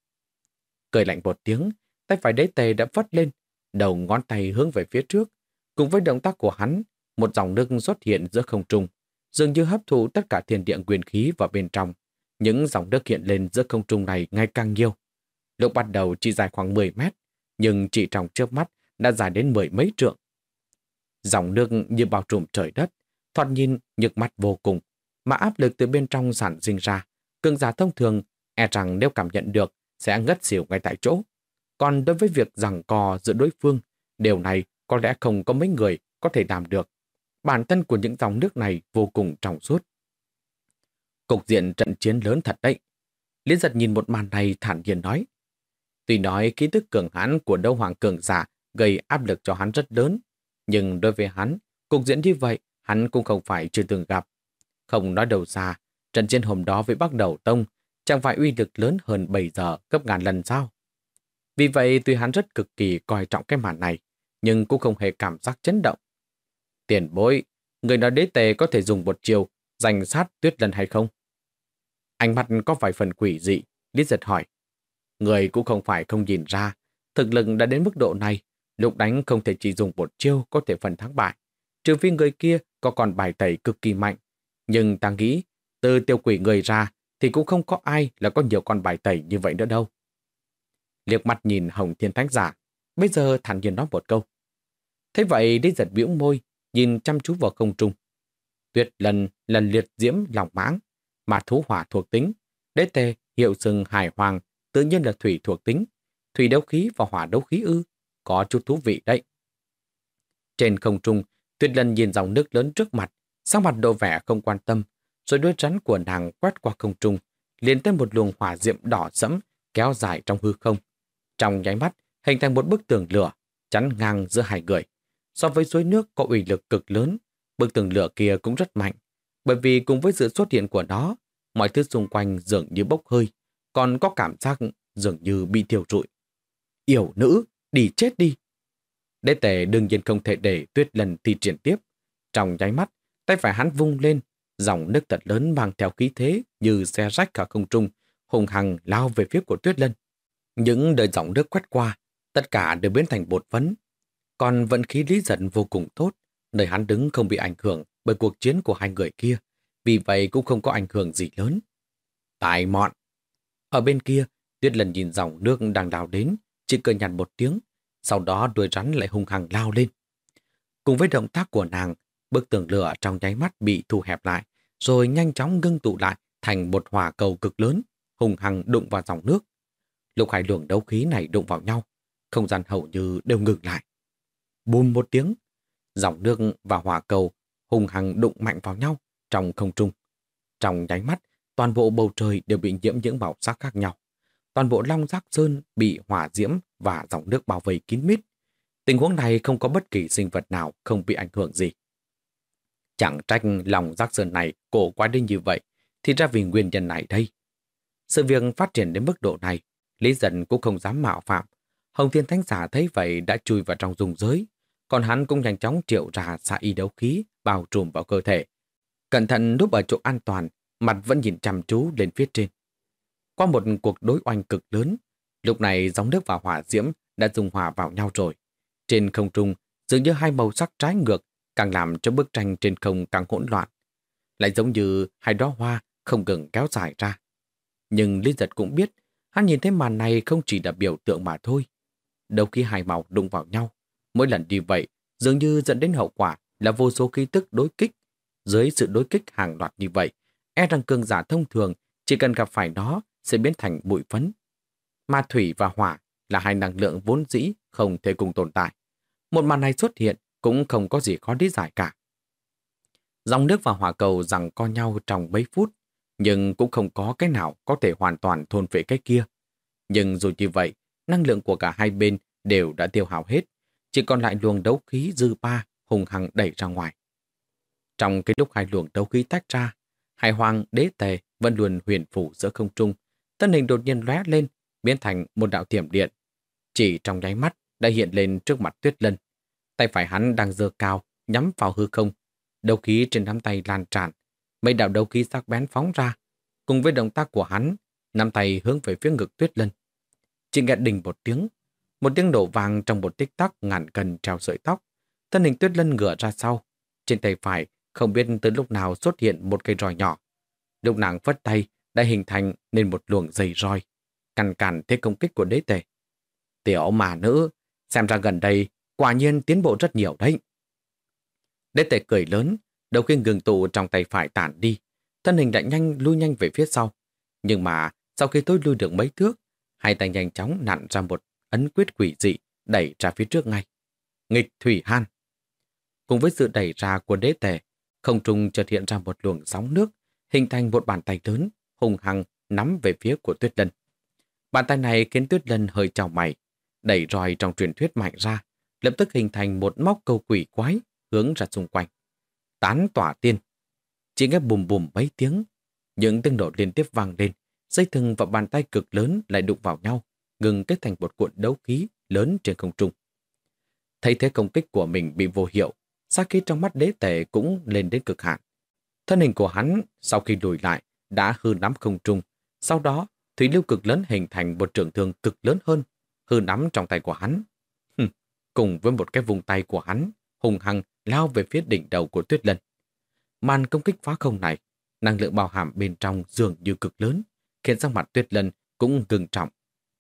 Cười lạnh một tiếng, tay phải đế tề đã vất lên, đầu ngón tay hướng về phía trước. Cùng với động tác của hắn, một dòng nước xuất hiện giữa không trung, dường như hấp thụ tất cả thiên địa quyền khí vào bên trong. Những dòng nước hiện lên giữa không trung này ngày càng nhiều. Lúc bắt đầu chỉ dài khoảng 10 mét, nhưng chỉ trong trước mắt đã dài đến mười mấy trượng. Dòng nước như bao trùm trời đất, thoạt nhìn nhức mắt vô cùng, mà áp lực từ bên trong sản sinh ra. Cường giả thông thường e rằng nếu cảm nhận được sẽ ngất xỉu ngay tại chỗ. Còn đối với việc rằng co giữa đối phương, điều này có lẽ không có mấy người có thể làm được. Bản thân của những dòng nước này vô cùng trọng suốt. Cục diện trận chiến lớn thật đấy. Liên giật nhìn một màn này thản nhiên nói. Tuy nói ký tức cường hãn của đấu hoàng cường giả gây áp lực cho hắn rất lớn, nhưng đối với hắn, cục diễn như vậy hắn cũng không phải chưa từng gặp. Không nói đầu xa, trận chiến hôm đó với Bắc Đầu Tông chẳng phải uy lực lớn hơn 7 giờ gấp ngàn lần sao. Vì vậy tuy hắn rất cực kỳ coi trọng cái màn này, nhưng cũng không hề cảm giác chấn động. Tiền bối, người nói đế tề có thể dùng một chiều giành sát tuyết lần hay không? Ánh mắt có vài phần quỷ dị, Lý giật hỏi. Người cũng không phải không nhìn ra, thực lực đã đến mức độ này, lúc đánh không thể chỉ dùng một chiêu có thể phần thắng bại. Trừ phi người kia có còn bài tẩy cực kỳ mạnh. Nhưng ta nghĩ, từ tiêu quỷ người ra thì cũng không có ai là có nhiều con bài tẩy như vậy nữa đâu. Liệt mặt nhìn Hồng Thiên Thánh Giả, bây giờ thản nhiên nói một câu. Thế vậy đi giật biểu môi, nhìn chăm chú vào không trung. Tuyệt lần lần liệt diễm lòng mãng, mà thú hỏa thuộc tính, đế tê hiệu sừng hải hoàng, tự nhiên là thủy thuộc tính. Thủy đấu khí và hỏa đấu khí ư, có chút thú vị đấy. Trên không trung, tuyệt lần nhìn dòng nước lớn trước mặt, sắc mặt đồ vẻ không quan tâm, rồi đuôi rắn của nàng quét qua không trung, liền tới một luồng hỏa diệm đỏ sẫm kéo dài trong hư không. Trong nháy mắt, hình thành một bức tường lửa, chắn ngang giữa hai người. So với suối nước có ủy lực cực lớn, bức tường lửa kia cũng rất mạnh, bởi vì cùng với sự xuất hiện của nó, mọi thứ xung quanh dường như bốc hơi, còn có cảm giác dường như bị thiêu rụi. Yểu nữ, đi chết đi. Đế tề đương nhiên không thể để tuyết lần thi triển tiếp. Trong nháy mắt, tay phải hắn vung lên, dòng nước thật lớn mang theo khí thế như xe rách cả không trung, hùng hằng lao về phía của tuyết lân. Những đời dòng nước quét qua, tất cả đều biến thành bột phấn. Còn vận khí lý giận vô cùng tốt, nơi hắn đứng không bị ảnh hưởng bởi cuộc chiến của hai người kia, vì vậy cũng không có ảnh hưởng gì lớn. Tài mọn! Ở bên kia, tuyết lần nhìn dòng nước đang đào đến, chỉ cười nhằn một tiếng, sau đó đuôi rắn lại hung hăng lao lên. Cùng với động tác của nàng, bức tường lửa trong nháy mắt bị thu hẹp lại, rồi nhanh chóng ngưng tụ lại thành một hỏa cầu cực lớn, hung hăng đụng vào dòng nước. lục hải luồng đấu khí này đụng vào nhau, không gian hầu như đều ngừng lại. Bùm một tiếng, dòng nước và hỏa cầu hung hăng đụng mạnh vào nhau trong không trung. Trong nháy mắt, toàn bộ bầu trời đều bị nhiễm những màu sắc khác nhau. Toàn bộ Long Giác Sơn bị hỏa diễm và dòng nước bao vây kín mít. Tình huống này không có bất kỳ sinh vật nào không bị ảnh hưởng gì. Chẳng trách lòng Giác Sơn này cổ quá đến như vậy, thì ra vì nguyên nhân này đây. Sự việc phát triển đến mức độ này, Lý Dân cũng không dám mạo phạm. Hồng Thiên Thánh Giả thấy vậy đã chui vào trong dùng giới, còn hắn cũng nhanh chóng triệu ra xạ y đấu khí bao trùm vào cơ thể. Cẩn thận núp ở chỗ an toàn, mặt vẫn nhìn chăm chú lên phía trên. Qua một cuộc đối oanh cực lớn, lúc này dòng nước và hỏa diễm đã dùng hòa vào nhau rồi. Trên không trung, dường như hai màu sắc trái ngược càng làm cho bức tranh trên không càng hỗn loạn. Lại giống như hai đóa hoa không ngừng kéo dài ra. Nhưng Lý Giật cũng biết, hắn nhìn thấy màn này không chỉ là biểu tượng mà thôi. Đầu khi hai màu đụng vào nhau, mỗi lần đi vậy dường như dẫn đến hậu quả là vô số khí tức đối kích. Dưới sự đối kích hàng loạt như vậy, e rằng cường giả thông thường chỉ cần gặp phải nó sẽ biến thành bụi phấn. Ma thủy và hỏa là hai năng lượng vốn dĩ không thể cùng tồn tại. Một màn này xuất hiện cũng không có gì khó lý giải cả. Dòng nước và hỏa cầu rằng co nhau trong mấy phút, nhưng cũng không có cái nào có thể hoàn toàn thôn phệ cái kia. Nhưng dù như vậy, năng lượng của cả hai bên đều đã tiêu hao hết, chỉ còn lại luồng đấu khí dư ba hùng hằng đẩy ra ngoài. Trong cái lúc hai luồng đấu khí tách ra, Hải hoàng đế tề vẫn luôn huyền phủ giữa không trung, thân hình đột nhiên lóe lên, biến thành một đạo tiềm điện. Chỉ trong nháy mắt đã hiện lên trước mặt tuyết lân. Tay phải hắn đang dơ cao, nhắm vào hư không. đầu khí trên nắm tay lan tràn, mấy đạo đầu khí sắc bén phóng ra. Cùng với động tác của hắn, nắm tay hướng về phía ngực tuyết lân. Chỉ nghe đình một tiếng, một tiếng đổ vàng trong một tích tắc ngàn cần treo sợi tóc. Thân hình tuyết lân ngửa ra sau. Trên tay phải, không biết từ lúc nào xuất hiện một cây roi nhỏ. Lúc nàng phất tay, đã hình thành nên một luồng dày roi, cằn cằn thế công kích của đế tề. Tiểu mà nữ, xem ra gần đây, quả nhiên tiến bộ rất nhiều đấy. Đế tề cười lớn, đầu khi ngừng tụ trong tay phải tản đi, thân hình đã nhanh lui nhanh về phía sau. Nhưng mà, sau khi tôi lui được mấy thước, hai tay nhanh chóng nặn ra một ấn quyết quỷ dị đẩy ra phía trước ngay. Nghịch thủy han. Cùng với sự đẩy ra của đế tề, không trung chợt hiện ra một luồng sóng nước, hình thành một bàn tay lớn, hùng hăng nắm về phía của Tuyết Lân. Bàn tay này khiến Tuyết Lân hơi trào mày, đẩy roi trong truyền thuyết mạnh ra, lập tức hình thành một móc câu quỷ quái hướng ra xung quanh. Tán tỏa tiên. Chỉ nghe bùm bùm mấy tiếng, những tiếng nổ liên tiếp vang lên, dây thừng và bàn tay cực lớn lại đụng vào nhau, ngừng kết thành một cuộn đấu khí lớn trên không trung. Thấy thế công kích của mình bị vô hiệu, sát khí trong mắt đế tể cũng lên đến cực hạn. Thân hình của hắn sau khi lùi lại đã hư nắm không trung. Sau đó, thủy lưu cực lớn hình thành một trường thương cực lớn hơn, hư nắm trong tay của hắn. Hừm, cùng với một cái vùng tay của hắn, hùng hăng lao về phía đỉnh đầu của tuyết lân. Màn công kích phá không này, năng lượng bao hàm bên trong dường như cực lớn, khiến sang mặt tuyết lân cũng ngừng trọng.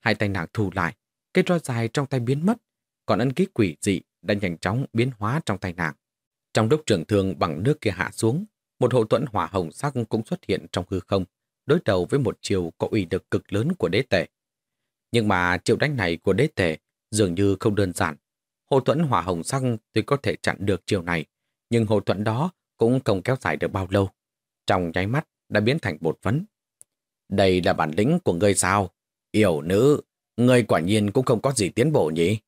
Hai tay nàng thu lại, cây roi dài trong tay biến mất, còn ân ký quỷ dị đã nhanh chóng biến hóa trong tay nàng. Trong lúc trường thương bằng nước kia hạ xuống, một hộ thuẫn hỏa hồng sắc cũng xuất hiện trong hư không, đối đầu với một chiều có uy lực cực lớn của đế tể. Nhưng mà chiều đánh này của đế tể dường như không đơn giản. Hộ thuẫn hỏa hồng sắc tuy có thể chặn được chiều này, nhưng hộ thuẫn đó cũng không kéo dài được bao lâu. Trong nháy mắt đã biến thành bột phấn. Đây là bản lĩnh của ngươi sao? Yểu nữ, ngươi quả nhiên cũng không có gì tiến bộ nhỉ?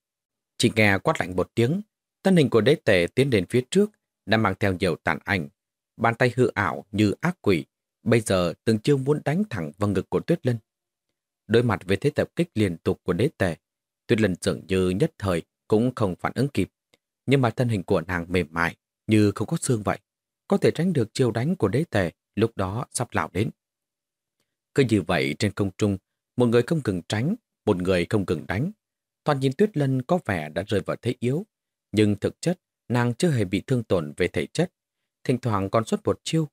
Chỉ nghe quát lạnh một tiếng, thân hình của đế tể tiến đến phía trước, đã mang theo nhiều tàn ảnh. Bàn tay hư ảo như ác quỷ, bây giờ từng chiêu muốn đánh thẳng vào ngực của Tuyết Lân. Đối mặt với thế tập kích liên tục của đế tể, Tuyết Lân dường như nhất thời cũng không phản ứng kịp. Nhưng mà thân hình của nàng mềm mại, như không có xương vậy. Có thể tránh được chiêu đánh của đế tể lúc đó sắp lão đến. Cứ như vậy trên không trung, một người không cần tránh, một người không cần đánh. Toàn nhìn Tuyết Lân có vẻ đã rơi vào thế yếu, nhưng thực chất nàng chưa hề bị thương tổn về thể chất. Thỉnh thoảng còn xuất một chiêu,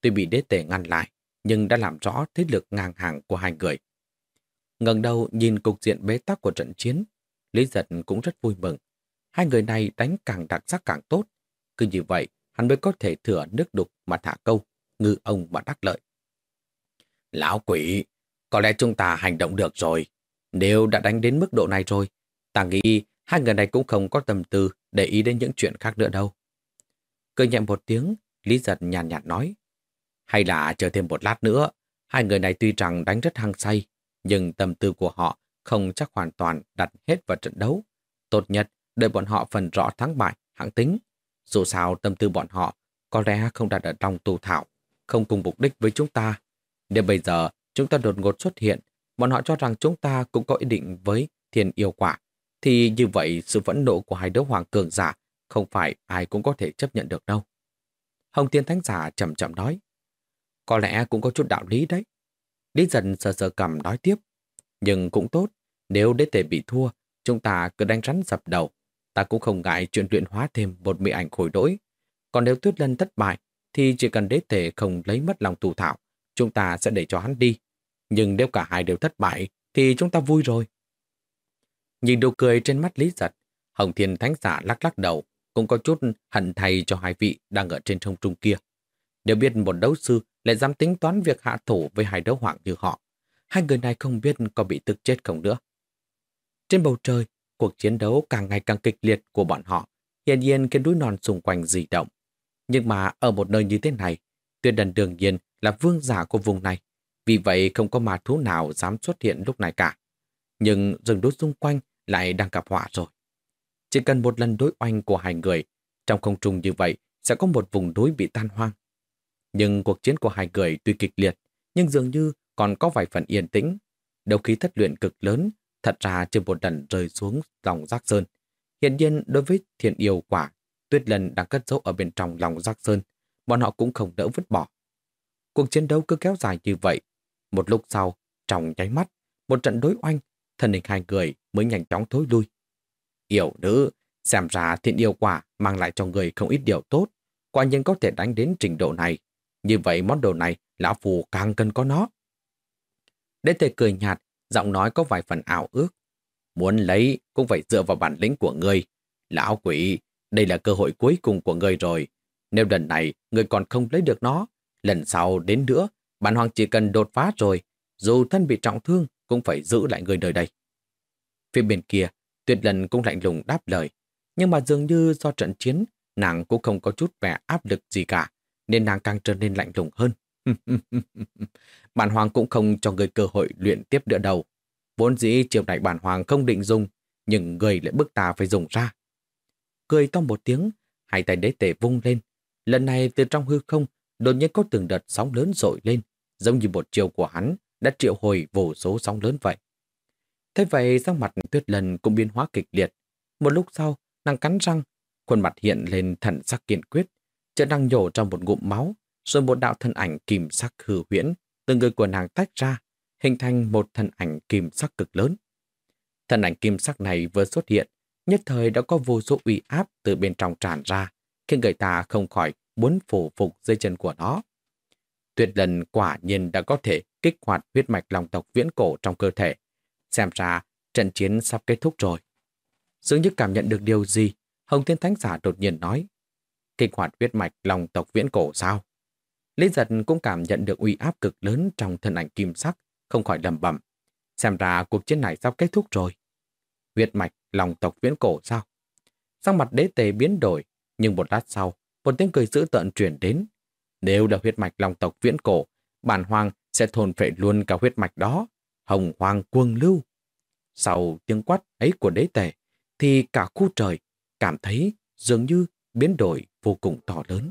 tuy bị đế tể ngăn lại, nhưng đã làm rõ thế lực ngang hàng của hai người. ngẩng đầu nhìn cục diện bế tắc của trận chiến, Lý Giật cũng rất vui mừng. Hai người này đánh càng đặc sắc càng tốt. Cứ như vậy, hắn mới có thể thừa nước đục mà thả câu, ngư ông mà đắc lợi. Lão quỷ, có lẽ chúng ta hành động được rồi. Nếu đã đánh đến mức độ này rồi, ta nghĩ hai người này cũng không có tâm tư để ý đến những chuyện khác nữa đâu. Cười nhẹ một tiếng, Lý Giật nhàn nhạt, nói. Hay là chờ thêm một lát nữa, hai người này tuy rằng đánh rất hăng say, nhưng tâm tư của họ không chắc hoàn toàn đặt hết vào trận đấu. Tốt nhất, đợi bọn họ phần rõ thắng bại, hãng tính. Dù sao tâm tư bọn họ có lẽ không đặt ở trong tù thảo, không cùng mục đích với chúng ta. Nếu bây giờ chúng ta đột ngột xuất hiện, bọn họ cho rằng chúng ta cũng có ý định với thiên yêu quả, thì như vậy sự phẫn nộ của hai đấu hoàng cường giả không phải ai cũng có thể chấp nhận được đâu. Hồng Thiên Thánh Giả chậm chậm nói, có lẽ cũng có chút đạo lý đấy. Lý dần sờ sờ cầm nói tiếp, nhưng cũng tốt, nếu đế tề bị thua, chúng ta cứ đánh rắn dập đầu. Ta cũng không ngại chuyện luyện hóa thêm một mỹ ảnh khối đỗi. Còn nếu tuyết lân thất bại, thì chỉ cần đế tề không lấy mất lòng tù thảo, chúng ta sẽ để cho hắn đi. Nhưng nếu cả hai đều thất bại, thì chúng ta vui rồi. Nhìn đồ cười trên mắt Lý Giật, Hồng Thiên Thánh Giả lắc lắc đầu, cũng có chút hận thầy cho hai vị đang ở trên sông Trung kia. Nếu biết một đấu sư lại dám tính toán việc hạ thủ với hai đấu hoàng như họ, hai người này không biết có bị tức chết không nữa. Trên bầu trời, cuộc chiến đấu càng ngày càng kịch liệt của bọn họ, hiện nhiên cái núi non xung quanh dị động. Nhưng mà ở một nơi như thế này, tuyệt đần đương nhiên là vương giả của vùng này, vì vậy không có ma thú nào dám xuất hiện lúc này cả. Nhưng rừng đốt xung quanh lại đang gặp họa rồi. Chỉ cần một lần đối oanh của hai người, trong không trung như vậy sẽ có một vùng núi bị tan hoang. Nhưng cuộc chiến của hai người tuy kịch liệt, nhưng dường như còn có vài phần yên tĩnh. Đầu khí thất luyện cực lớn, thật ra chưa một lần rơi xuống lòng giác sơn. Hiện nhiên đối với thiện yêu quả, tuyết lần đang cất giấu ở bên trong lòng giác sơn, bọn họ cũng không đỡ vứt bỏ. Cuộc chiến đấu cứ kéo dài như vậy. Một lúc sau, trong nháy mắt, một trận đối oanh, thân hình hai người mới nhanh chóng thối lui. Yêu nữ, xem ra thiện yêu quả mang lại cho người không ít điều tốt, quả nhiên có thể đánh đến trình độ này. Như vậy món đồ này, lão phù càng cần có nó. Đế tề cười nhạt, giọng nói có vài phần ảo ước. Muốn lấy cũng phải dựa vào bản lĩnh của người. Lão quỷ, đây là cơ hội cuối cùng của người rồi. Nếu lần này người còn không lấy được nó, lần sau đến nữa, bản hoàng chỉ cần đột phá rồi, dù thân bị trọng thương cũng phải giữ lại người đời đây. Phía bên kia, tuyệt lần cũng lạnh lùng đáp lời. Nhưng mà dường như do trận chiến, nàng cũng không có chút vẻ áp lực gì cả, nên nàng càng trở nên lạnh lùng hơn. bản hoàng cũng không cho người cơ hội luyện tiếp nữa đầu. Vốn dĩ chiều này bản hoàng không định dùng, nhưng người lại bức ta phải dùng ra. Cười to một tiếng, hai tay đế tể vung lên. Lần này từ trong hư không, đột nhiên có từng đợt sóng lớn dội lên, giống như một chiều của hắn đã triệu hồi vô số sóng lớn vậy. Thế vậy sắc mặt tuyết lần cũng biến hóa kịch liệt. Một lúc sau, nàng cắn răng, khuôn mặt hiện lên thần sắc kiên quyết, chợt đang nhổ trong một ngụm máu, rồi một đạo thân ảnh kìm sắc hư huyễn từ người của nàng tách ra, hình thành một thân ảnh kim sắc cực lớn. Thân ảnh kim sắc này vừa xuất hiện, nhất thời đã có vô số uy áp từ bên trong tràn ra, khiến người ta không khỏi muốn phủ phục dưới chân của nó. Tuyệt lần quả nhiên đã có thể kích hoạt huyết mạch lòng tộc viễn cổ trong cơ thể. Xem ra, trận chiến sắp kết thúc rồi. Dường như cảm nhận được điều gì, Hồng Thiên Thánh Giả đột nhiên nói. kinh hoạt huyết mạch lòng tộc viễn cổ sao? Lý giật cũng cảm nhận được uy áp cực lớn trong thân ảnh kim sắc, không khỏi lầm bẩm. Xem ra cuộc chiến này sắp kết thúc rồi. Huyết mạch lòng tộc viễn cổ sao? Sang mặt đế tề biến đổi, nhưng một lát sau, một tiếng cười dữ tợn truyền đến. Nếu là huyết mạch lòng tộc viễn cổ, bản hoàng sẽ thôn phệ luôn cả huyết mạch đó. Hồng hoàng cuồng lưu. Sau tiếng quát ấy của đế tề, thì cả khu trời cảm thấy dường như biến đổi vô cùng to lớn.